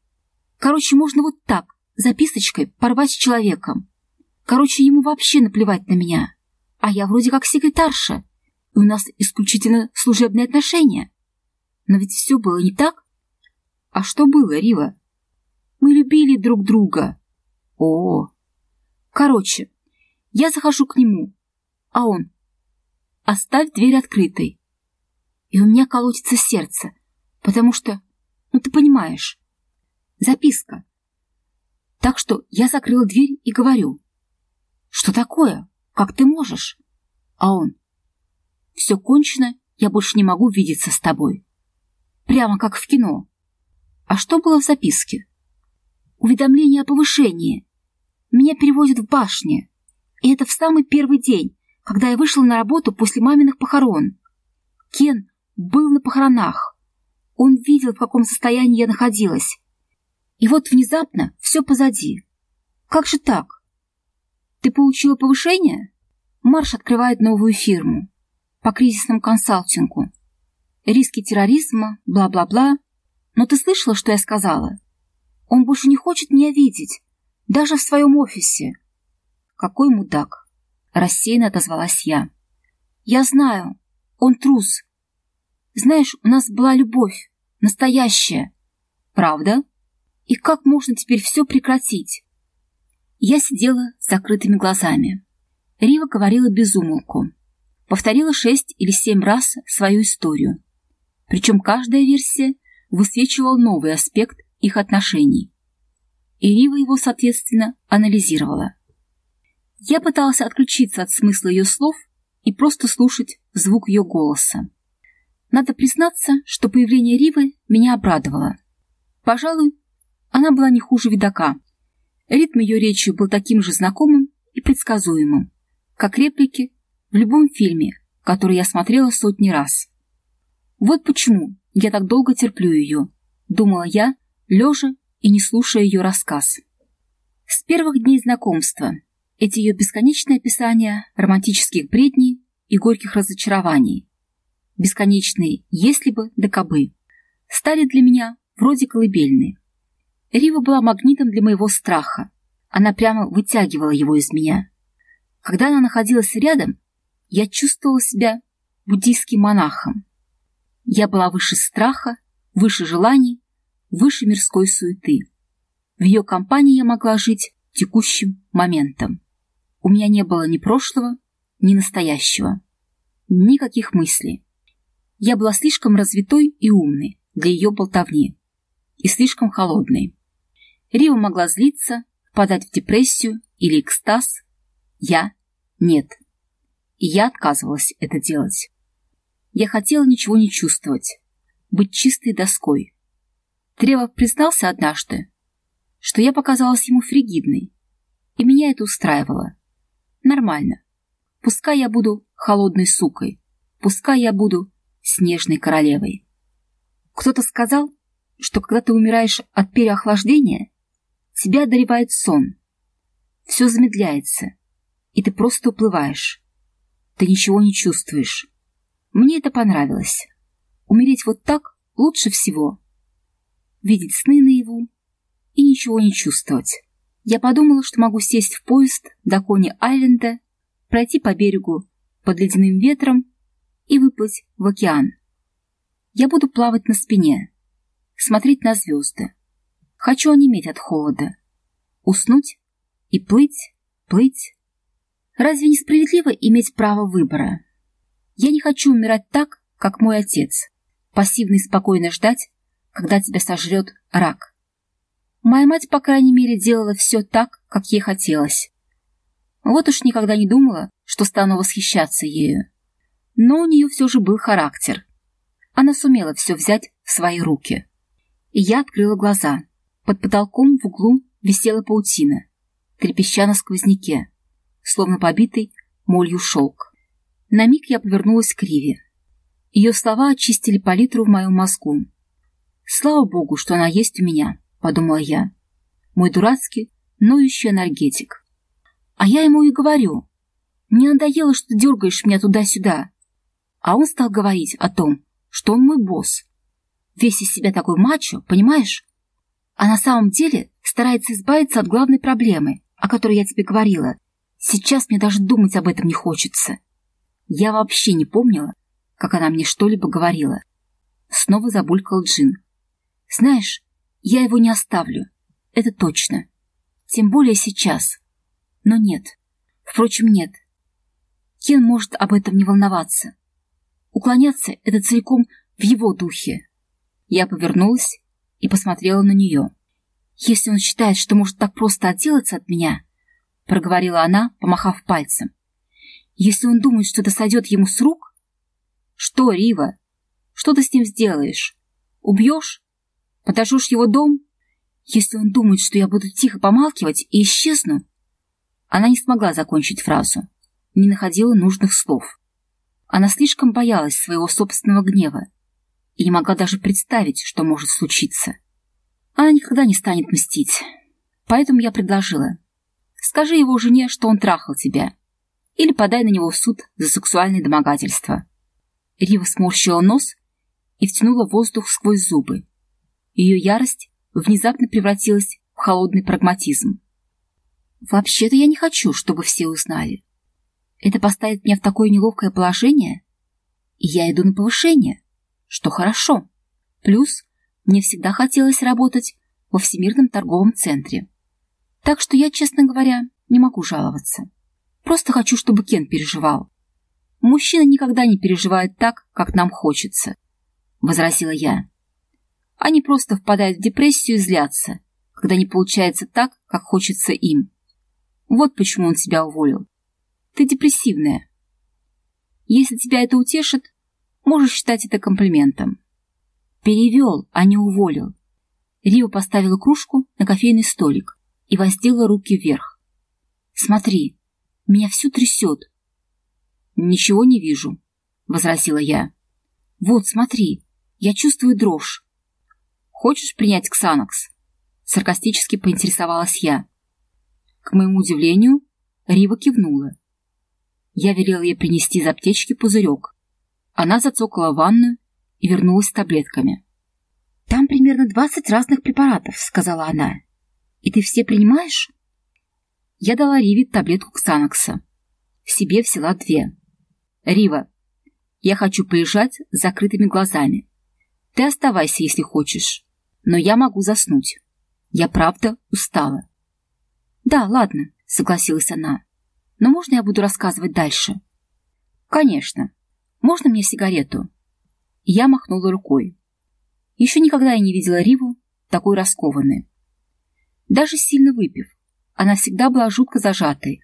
[SPEAKER 1] Короче, можно вот так, записочкой, порвать с человеком. Короче, ему вообще наплевать на меня. А я вроде как секретарша, и у нас исключительно служебные отношения. Но ведь все было не так. А что было, Рива? Мы любили друг друга. О, короче, я захожу к нему, а он «Оставь дверь открытой». И у меня колотится сердце, потому что, ну ты понимаешь, записка. Так что я закрыла дверь и говорю, «Что такое? Как ты можешь?» А он, «Все кончено, я больше не могу видеться с тобой». Прямо как в кино. А что было в записке? Уведомление о повышении. Меня переводят в башне. И это в самый первый день, когда я вышла на работу после маминых похорон. Кен был на похоронах. Он видел, в каком состоянии я находилась. И вот внезапно все позади. Как же так? Ты получила повышение? Марш открывает новую фирму по кризисному консалтингу. Риски терроризма, бла-бла-бла. Но ты слышала, что я сказала? Он больше не хочет меня видеть, даже в своем офисе. Какой мудак. Рассеянно отозвалась я. Я знаю, он трус. Знаешь, у нас была любовь, настоящая. Правда? И как можно теперь все прекратить? Я сидела с закрытыми глазами. Рива говорила без. Повторила шесть или семь раз свою историю. Причем каждая версия высвечивала новый аспект их отношений. И Рива его, соответственно, анализировала. Я пыталась отключиться от смысла ее слов и просто слушать звук ее голоса. Надо признаться, что появление Ривы меня обрадовало. Пожалуй, она была не хуже видака. Ритм ее речи был таким же знакомым и предсказуемым, как реплики в любом фильме, который я смотрела сотни раз. Вот почему я так долго терплю ее, думала я, лежа и не слушая ее рассказ. С первых дней знакомства эти ее бесконечные описания романтических бредней и горьких разочарований, бесконечные «если бы да кабы», стали для меня вроде колыбельные. Рива была магнитом для моего страха. Она прямо вытягивала его из меня. Когда она находилась рядом, я чувствовала себя буддийским монахом. Я была выше страха, выше желаний, выше мирской суеты. В ее компании я могла жить текущим моментом. У меня не было ни прошлого, ни настоящего. Никаких мыслей. Я была слишком развитой и умной для ее болтовни и слишком холодной. Рива могла злиться, впадать в депрессию или экстаз. Я — нет. И я отказывалась это делать. Я хотела ничего не чувствовать, быть чистой доской. Тревов признался однажды, что я показалась ему фригидной, и меня это устраивало. Нормально. Пускай я буду холодной сукой, пускай я буду снежной королевой. Кто-то сказал, что когда ты умираешь от переохлаждения, тебя одолевает сон. Все замедляется, и ты просто уплываешь. Ты ничего не чувствуешь. Мне это понравилось. Умереть вот так лучше всего. Видеть сны наяву и ничего не чувствовать. Я подумала, что могу сесть в поезд до Кони-Айленда, пройти по берегу под ледяным ветром и выплыть в океан. Я буду плавать на спине, смотреть на звезды. Хочу онеметь от холода. Уснуть и плыть, плыть. Разве несправедливо иметь право выбора? Я не хочу умирать так, как мой отец, пассивно и спокойно ждать, когда тебя сожрет рак. Моя мать, по крайней мере, делала все так, как ей хотелось. Вот уж никогда не думала, что стану восхищаться ею. Но у нее все же был характер. Она сумела все взять в свои руки. И я открыла глаза. Под потолком в углу висела паутина, трепеща на сквозняке, словно побитый молью шелк. На миг я повернулась к Риве. Ее слова очистили палитру в моем мозгу. Слава богу, что она есть у меня, подумала я. Мой дурацкий, ноющий энергетик. А я ему и говорю. Мне надоело, что ты дергаешь меня туда-сюда. А он стал говорить о том, что он мой босс. Весь из себя такой мачо, понимаешь? А на самом деле старается избавиться от главной проблемы, о которой я тебе говорила. Сейчас мне даже думать об этом не хочется. Я вообще не помнила, как она мне что-либо говорила. Снова забулькал Джин. Знаешь, я его не оставлю. Это точно. Тем более сейчас. Но нет. Впрочем, нет. Кен может об этом не волноваться. Уклоняться — это целиком в его духе. Я повернулась и посмотрела на нее. «Если он считает, что может так просто отделаться от меня», — проговорила она, помахав пальцем. «Если он думает, что это сойдет ему с рук...» «Что, Рива? Что ты с ним сделаешь? Убьешь? Подожжешь его дом? Если он думает, что я буду тихо помалкивать и исчезну...» Она не смогла закончить фразу, не находила нужных слов. Она слишком боялась своего собственного гнева и не могла даже представить, что может случиться. Она никогда не станет мстить. Поэтому я предложила. Скажи его жене, что он трахал тебя. Или подай на него в суд за сексуальное домогательство. Рива сморщила нос и втянула воздух сквозь зубы. Ее ярость внезапно превратилась в холодный прагматизм. «Вообще-то я не хочу, чтобы все узнали. Это поставит меня в такое неловкое положение, и я иду на повышение, что хорошо. Плюс мне всегда хотелось работать во Всемирном торговом центре. Так что я, честно говоря, не могу жаловаться. Просто хочу, чтобы Кен переживал. Мужчина никогда не переживает так, как нам хочется, — возразила я. Они просто впадают в депрессию и злятся, когда не получается так, как хочется им. Вот почему он тебя уволил. Ты депрессивная. Если тебя это утешит, можешь считать это комплиментом. Перевел, а не уволил. Рио поставила кружку на кофейный столик и воздела руки вверх. «Смотри, меня всю трясет». «Ничего не вижу», — возразила я. «Вот, смотри, я чувствую дрожь». «Хочешь принять Ксанокс?» — саркастически поинтересовалась я. К моему удивлению, Рива кивнула. Я велела ей принести из аптечки пузырек. Она зацокала в ванную и вернулась с таблетками. «Там примерно двадцать разных препаратов», — сказала она. «И ты все принимаешь?» Я дала Риве таблетку Ксанокса. Себе взяла две. «Рива, я хочу поезжать с закрытыми глазами. Ты оставайся, если хочешь, но я могу заснуть. Я правда устала. Да, ладно, согласилась она. Но можно я буду рассказывать дальше? Конечно. Можно мне сигарету? Я махнула рукой. Еще никогда я не видела Риву такой раскованной. Даже сильно выпив, она всегда была жутко зажатой.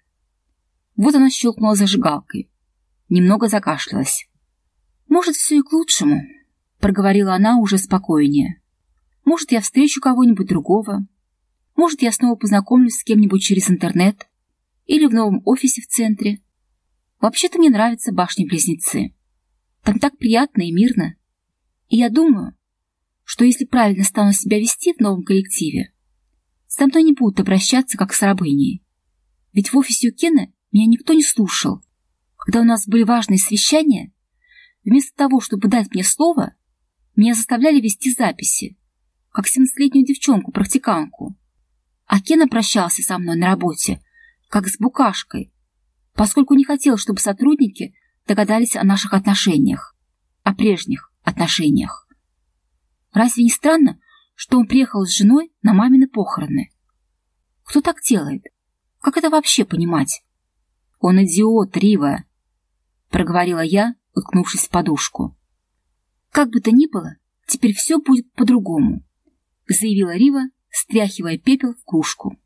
[SPEAKER 1] Вот она щелкнула зажигалкой. Немного закашлялась. «Может, все и к лучшему», — проговорила она уже спокойнее. «Может, я встречу кого-нибудь другого. Может, я снова познакомлюсь с кем-нибудь через интернет или в новом офисе в центре. Вообще-то мне нравятся башни-близнецы. Там так приятно и мирно. И я думаю, что если правильно стану себя вести в новом коллективе, со мной не будут обращаться как с рабыней. Ведь в офисе у Кена меня никто не слушал. Когда у нас были важные совещания, вместо того, чтобы дать мне слово, меня заставляли вести записи, как семнадцатилетнюю девчонку-практиканку. А Кен обращался со мной на работе, как с букашкой, поскольку не хотел, чтобы сотрудники догадались о наших отношениях, о прежних отношениях. Разве не странно, что он приехал с женой на мамины похороны? Кто так делает? Как это вообще понимать? «Он идиот, Рива!» — проговорила я, уткнувшись в подушку. «Как бы то ни было, теперь все будет по-другому», — заявила Рива, стряхивая пепел в кружку.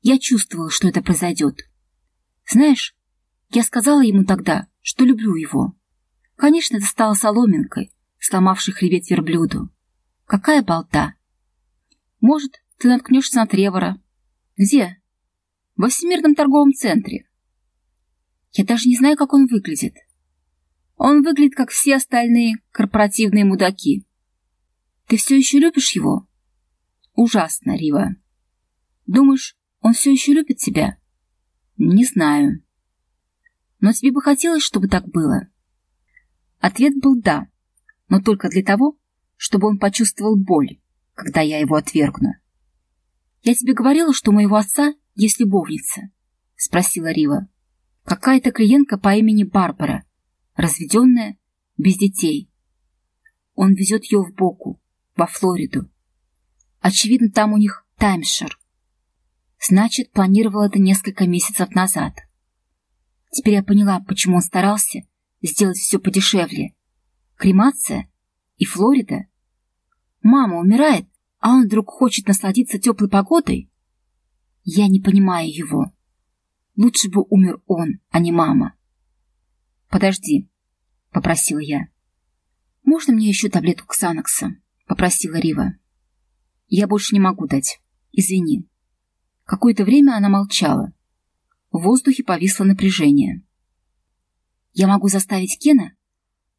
[SPEAKER 1] Я чувствовала, что это произойдет. Знаешь, я сказала ему тогда, что люблю его. Конечно, это стало соломинкой, сломавшей хребет верблюду. Какая болта! Может, ты наткнешься на Тревора. Где? Во Всемирном торговом центре. Я даже не знаю, как он выглядит. Он выглядит, как все остальные корпоративные мудаки. Ты все еще любишь его? Ужасно, Рива. Думаешь, он все еще любит тебя? Не знаю. Но тебе бы хотелось, чтобы так было? Ответ был «да», но только для того, чтобы он почувствовал боль, когда я его отвергну. «Я тебе говорила, что у моего отца есть любовница?» — спросила Рива. Какая-то клиентка по имени Барбара, разведенная, без детей. Он везет ее в Боку, во Флориду. Очевидно, там у них таймшер. Значит, планировал это несколько месяцев назад. Теперь я поняла, почему он старался сделать все подешевле. Кремация и Флорида. Мама умирает, а он вдруг хочет насладиться теплой погодой? Я не понимаю его. Лучше бы умер он, а не мама. «Подожди», — попросила я. «Можно мне еще таблетку Ксанокса?» — попросила Рива. «Я больше не могу дать. Извини». Какое-то время она молчала. В воздухе повисло напряжение. «Я могу заставить Кена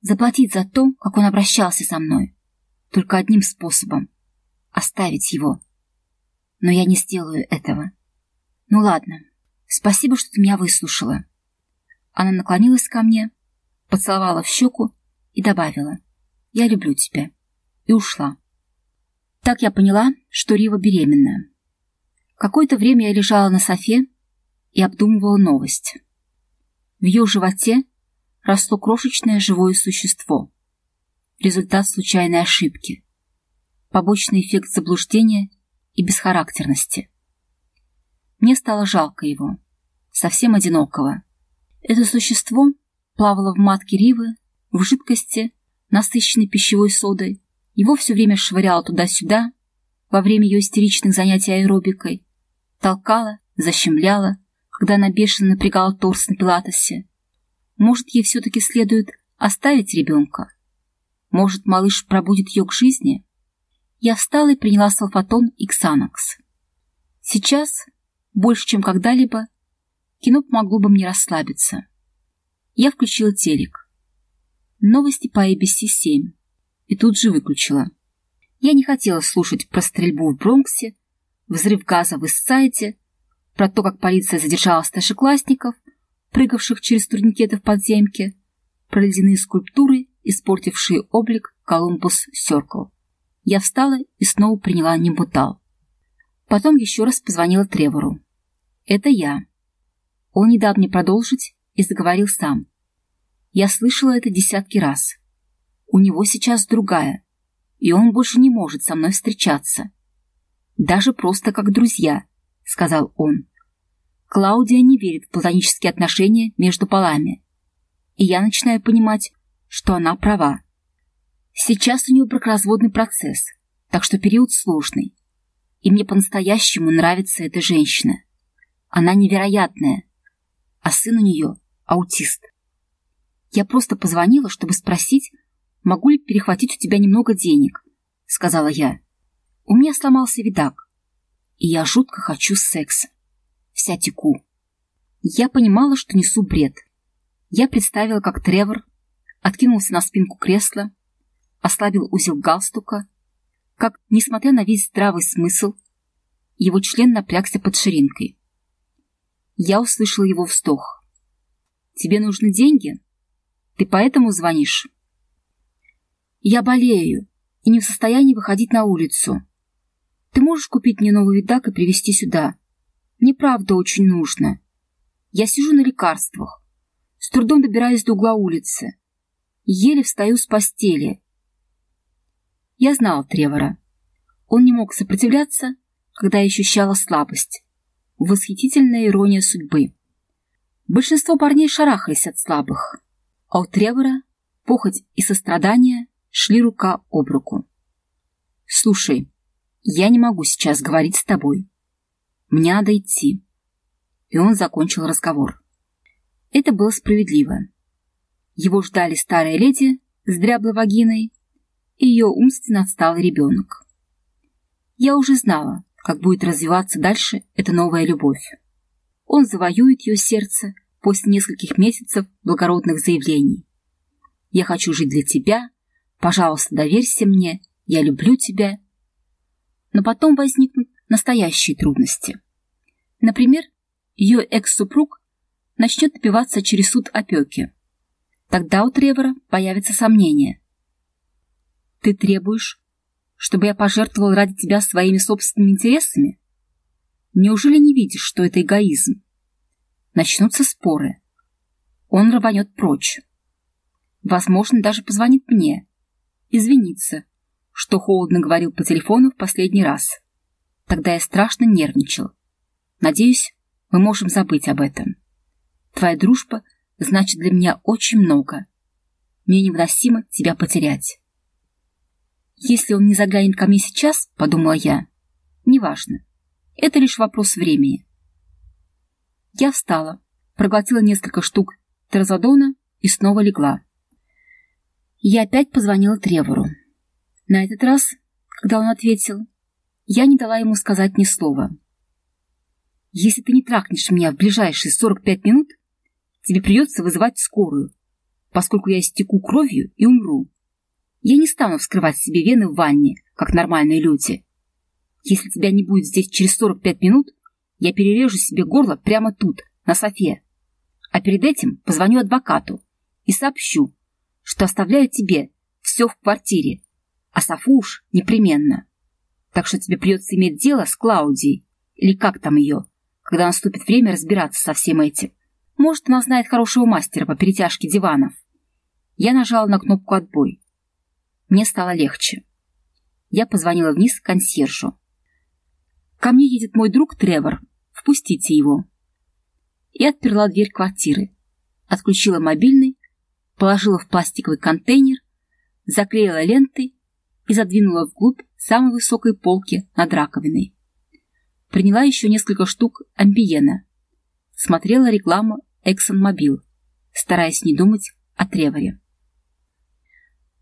[SPEAKER 1] заплатить за то, как он обращался со мной. Только одним способом — оставить его. Но я не сделаю этого. Ну ладно, Спасибо, что ты меня выслушала. Она наклонилась ко мне, поцеловала в щеку и добавила «Я люблю тебя» и ушла. Так я поняла, что Рива беременна. Какое-то время я лежала на софе и обдумывала новость. В ее животе росло крошечное живое существо. Результат случайной ошибки. Побочный эффект заблуждения и бесхарактерности. Мне стало жалко его совсем одинокого. Это существо плавало в матке Ривы, в жидкости, насыщенной пищевой содой. Его все время швыряло туда-сюда, во время ее истеричных занятий аэробикой, толкала, защемляла, когда она бешено напрягала торс на пилатесе. Может, ей все-таки следует оставить ребенка? Может, малыш пробудет ее к жизни? Я встала и приняла салфатон и ксанокс. Сейчас, больше, чем когда-либо, Кино помогло бы мне расслабиться. Я включила телек. Новости по ABC-7. И тут же выключила. Я не хотела слушать про стрельбу в Бронксе, взрыв газа в Иссайде, про то, как полиция задержала старшеклассников, прыгавших через турникеты в подземке, про ледяные скульптуры, испортившие облик Колумбус Сёркл. Я встала и снова приняла нембутал. Потом еще раз позвонила Тревору. «Это я», он не дал мне продолжить и заговорил сам. Я слышала это десятки раз. У него сейчас другая, и он больше не может со мной встречаться. Даже просто как друзья, сказал он. Клаудия не верит в платонические отношения между полами. И я начинаю понимать, что она права. Сейчас у нее бракоразводный процесс, так что период сложный. И мне по-настоящему нравится эта женщина. Она невероятная, а сын у нее аутист. Я просто позвонила, чтобы спросить, могу ли перехватить у тебя немного денег, сказала я. У меня сломался видак, и я жутко хочу секса. Вся теку. Я понимала, что несу бред. Я представила, как Тревор откинулся на спинку кресла, ослабил узел галстука, как, несмотря на весь здравый смысл, его член напрягся под ширинкой. Я услышала его вздох. «Тебе нужны деньги? Ты поэтому звонишь?» «Я болею и не в состоянии выходить на улицу. Ты можешь купить мне новый видак и привезти сюда? Мне правда очень нужно. Я сижу на лекарствах, с трудом добираюсь до угла улицы, еле встаю с постели. Я знала Тревора. Он не мог сопротивляться, когда я ощущала слабость. Восхитительная ирония судьбы. Большинство парней шарахались от слабых, а у Тревора похоть и сострадание шли рука об руку. «Слушай, я не могу сейчас говорить с тобой. Мне надо идти». И он закончил разговор. Это было справедливо. Его ждали старая леди с дряблой вагиной и ее умственно отсталый ребенок. Я уже знала, как будет развиваться дальше эта новая любовь. Он завоюет ее сердце после нескольких месяцев благородных заявлений. «Я хочу жить для тебя», «Пожалуйста, доверься мне», «Я люблю тебя». Но потом возникнут настоящие трудности. Например, ее экс-супруг начнет добиваться через суд опеки. Тогда у Тревора появятся сомнения. Ты требуешь, чтобы я пожертвовал ради тебя своими собственными интересами? Неужели не видишь, что это эгоизм? Начнутся споры. Он рванет прочь. Возможно, даже позвонит мне. Извиниться, что холодно говорил по телефону в последний раз. Тогда я страшно нервничал. Надеюсь, мы можем забыть об этом. Твоя дружба значит для меня очень много. Мне невыносимо тебя потерять. Если он не заглянет ко мне сейчас, подумала я, неважно. Это лишь вопрос времени. Я встала, проглотила несколько штук тразодона и снова легла. Я опять позвонила Тревору. На этот раз, когда он ответил, я не дала ему сказать ни слова. «Если ты не трахнешь меня в ближайшие 45 минут, тебе придется вызывать скорую, поскольку я истеку кровью и умру. Я не стану вскрывать себе вены в ванне, как нормальные люди. Если тебя не будет здесь через 45 минут, я перережу себе горло прямо тут, на софе. А перед этим позвоню адвокату и сообщу, что оставляю тебе все в квартире, а Софу уж непременно. Так что тебе придется иметь дело с Клаудией, или как там ее, когда наступит время разбираться со всем этим. Может, она знает хорошего мастера по перетяжке диванов. Я нажала на кнопку «Отбой». Мне стало легче. Я позвонила вниз консьержу. «Ко мне едет мой друг Тревор. Впустите его». И отперла дверь квартиры. Отключила мобильный, положила в пластиковый контейнер, заклеила лентой и задвинула вглубь самой высокой полки над раковиной. Приняла еще несколько штук амбиена. Смотрела рекламу ExxonMobil, стараясь не думать о Треворе.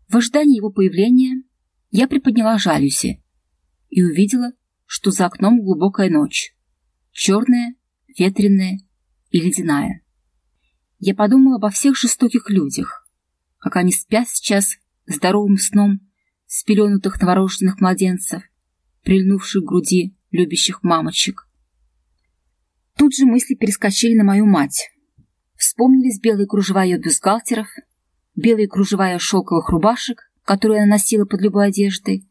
[SPEAKER 1] В ожидании его появления я приподняла жалюзи и увидела, что за окном глубокая ночь, черная, ветреная и ледяная. Я подумала обо всех жестоких людях, как они спят сейчас здоровым сном спеленутых новорожденных младенцев, прильнувших к груди любящих мамочек. Тут же мысли перескочили на мою мать. Вспомнились белые кружева ее бюстгальтеров, белые кружева ее шелковых рубашек, которые она носила под любой одеждой,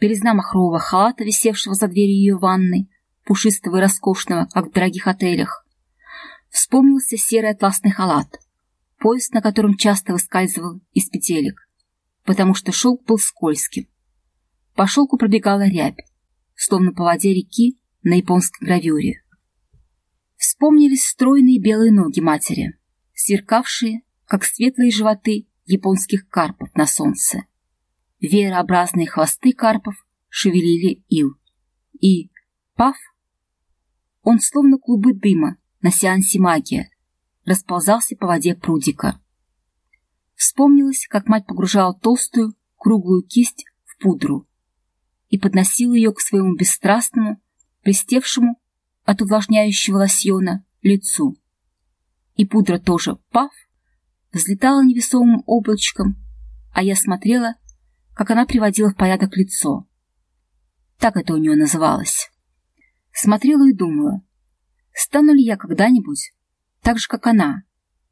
[SPEAKER 1] белизна махрового халата, висевшего за дверью ее ванной, пушистого и роскошного, как в дорогих отелях. Вспомнился серый атласный халат, пояс, на котором часто выскальзывал из петелек, потому что шелк был скользким. По шелку пробегала рябь, словно по воде реки на японской гравюре. Вспомнились стройные белые ноги матери, сверкавшие, как светлые животы японских карпов на солнце. Веерообразные хвосты карпов шевелили ил. И, пав, он словно клубы дыма на сеансе магии, расползался по воде прудика. Вспомнилось, как мать погружала толстую, круглую кисть в пудру и подносила ее к своему бесстрастному, блестевшему от увлажняющего лосьона лицу. И пудра тоже, пав, взлетала невесомым облачком, а я смотрела, как она приводила в порядок лицо. Так это у нее называлось. Смотрела и думала, стану ли я когда-нибудь так же, как она,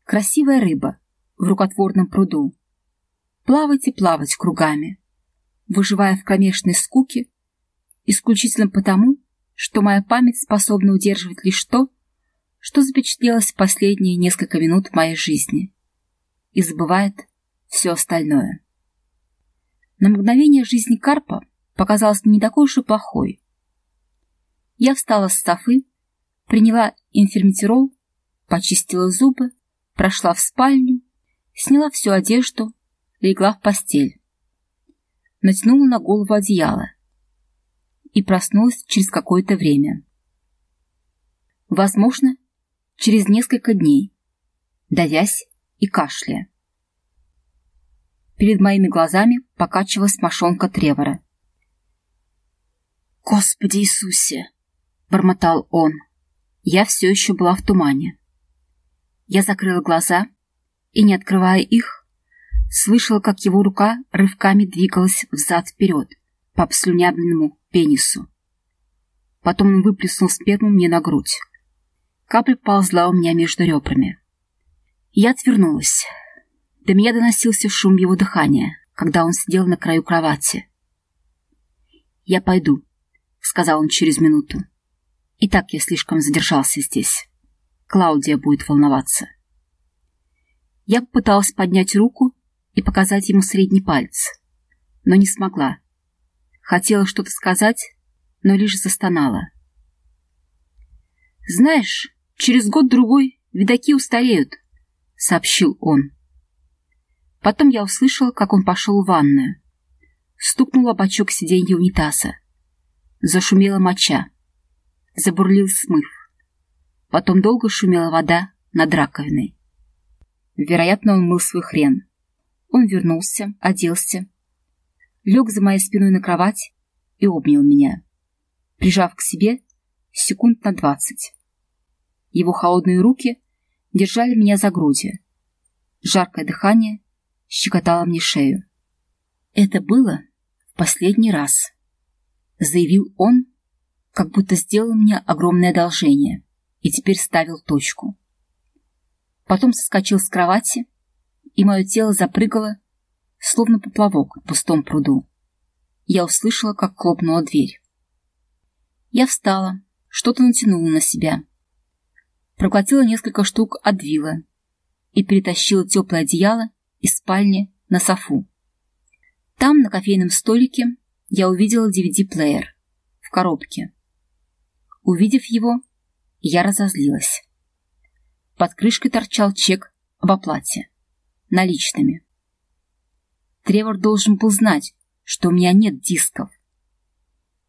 [SPEAKER 1] красивая рыба в рукотворном пруду. Плавать и плавать кругами, выживая в кромешной скуке, исключительно потому, что моя память способна удерживать лишь то, что запечатлелось в последние несколько минут моей жизни и забывает все остальное. На мгновение жизни Карпа показалась не такой уж и плохой. Я встала с софы, приняла инферметирол, почистила зубы, прошла в спальню, сняла всю одежду, легла в постель. Натянула на голову одеяло и проснулась через какое-то время. Возможно, через несколько дней, давясь и кашляя. Перед моими глазами покачивалась мошонка Тревора. «Господи Иисусе!» — бормотал он. Я все еще была в тумане. Я закрыла глаза и, не открывая их, слышала, как его рука рывками двигалась взад-вперед по обслюнявленному пенису. Потом он выплеснул сперму мне на грудь. Капля ползла у меня между ребрами. Я отвернулась. До меня доносился шум его дыхания, когда он сидел на краю кровати. «Я пойду», — сказал он через минуту. «И так я слишком задержался здесь. Клаудия будет волноваться». Я попыталась поднять руку и показать ему средний палец, но не смогла. Хотела что-то сказать, но лишь застонала. «Знаешь, через год-другой видаки устареют», — сообщил он. Потом я услышала, как он пошел в ванную. Стукнул об очок сиденья унитаза. Зашумела моча. Забурлил смыв. Потом долго шумела вода над раковиной. Вероятно, он мыл свой хрен. Он вернулся, оделся, лег за моей спиной на кровать и обнял меня, прижав к себе секунд на двадцать. Его холодные руки держали меня за груди. Жаркое дыхание щекотало мне шею. «Это было последний раз», — заявил он, как будто сделал мне огромное одолжение и теперь ставил точку. Потом соскочил с кровати, и мое тело запрыгало, словно поплавок в пустом пруду. Я услышала, как хлопнула дверь. Я встала, что-то натянула на себя. Проглотила несколько штук адвила и перетащила теплое одеяло из спальни на софу. Там, на кофейном столике, я увидела DVD-плеер в коробке. Увидев его, я разозлилась. Под крышкой торчал чек об оплате. Наличными. Тревор должен был знать, что у меня нет дисков.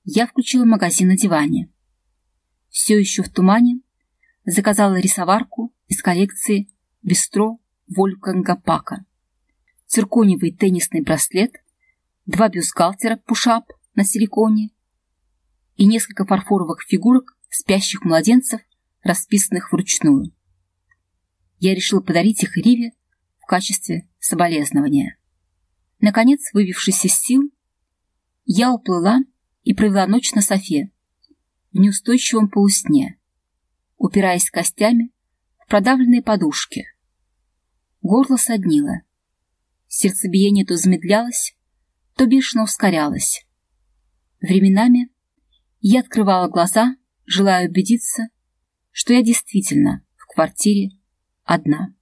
[SPEAKER 1] Я включила магазин на диване. Все еще в тумане заказала рисоварку из коллекции Бистро Вольфганга Пака. Цирконевый теннисный браслет, два бюстгальтера пушап на силиконе и несколько фарфоровых фигурок спящих младенцев, расписанных вручную я решил подарить их Риве в качестве соболезнования. Наконец, вывившись из сил, я уплыла и провела ночь на софе, в неустойчивом полусне, упираясь костями в продавленные подушки. Горло соднило. Сердцебиение то замедлялось, то бешено ускорялось. Временами я открывала глаза, желая убедиться, что я действительно в квартире одна.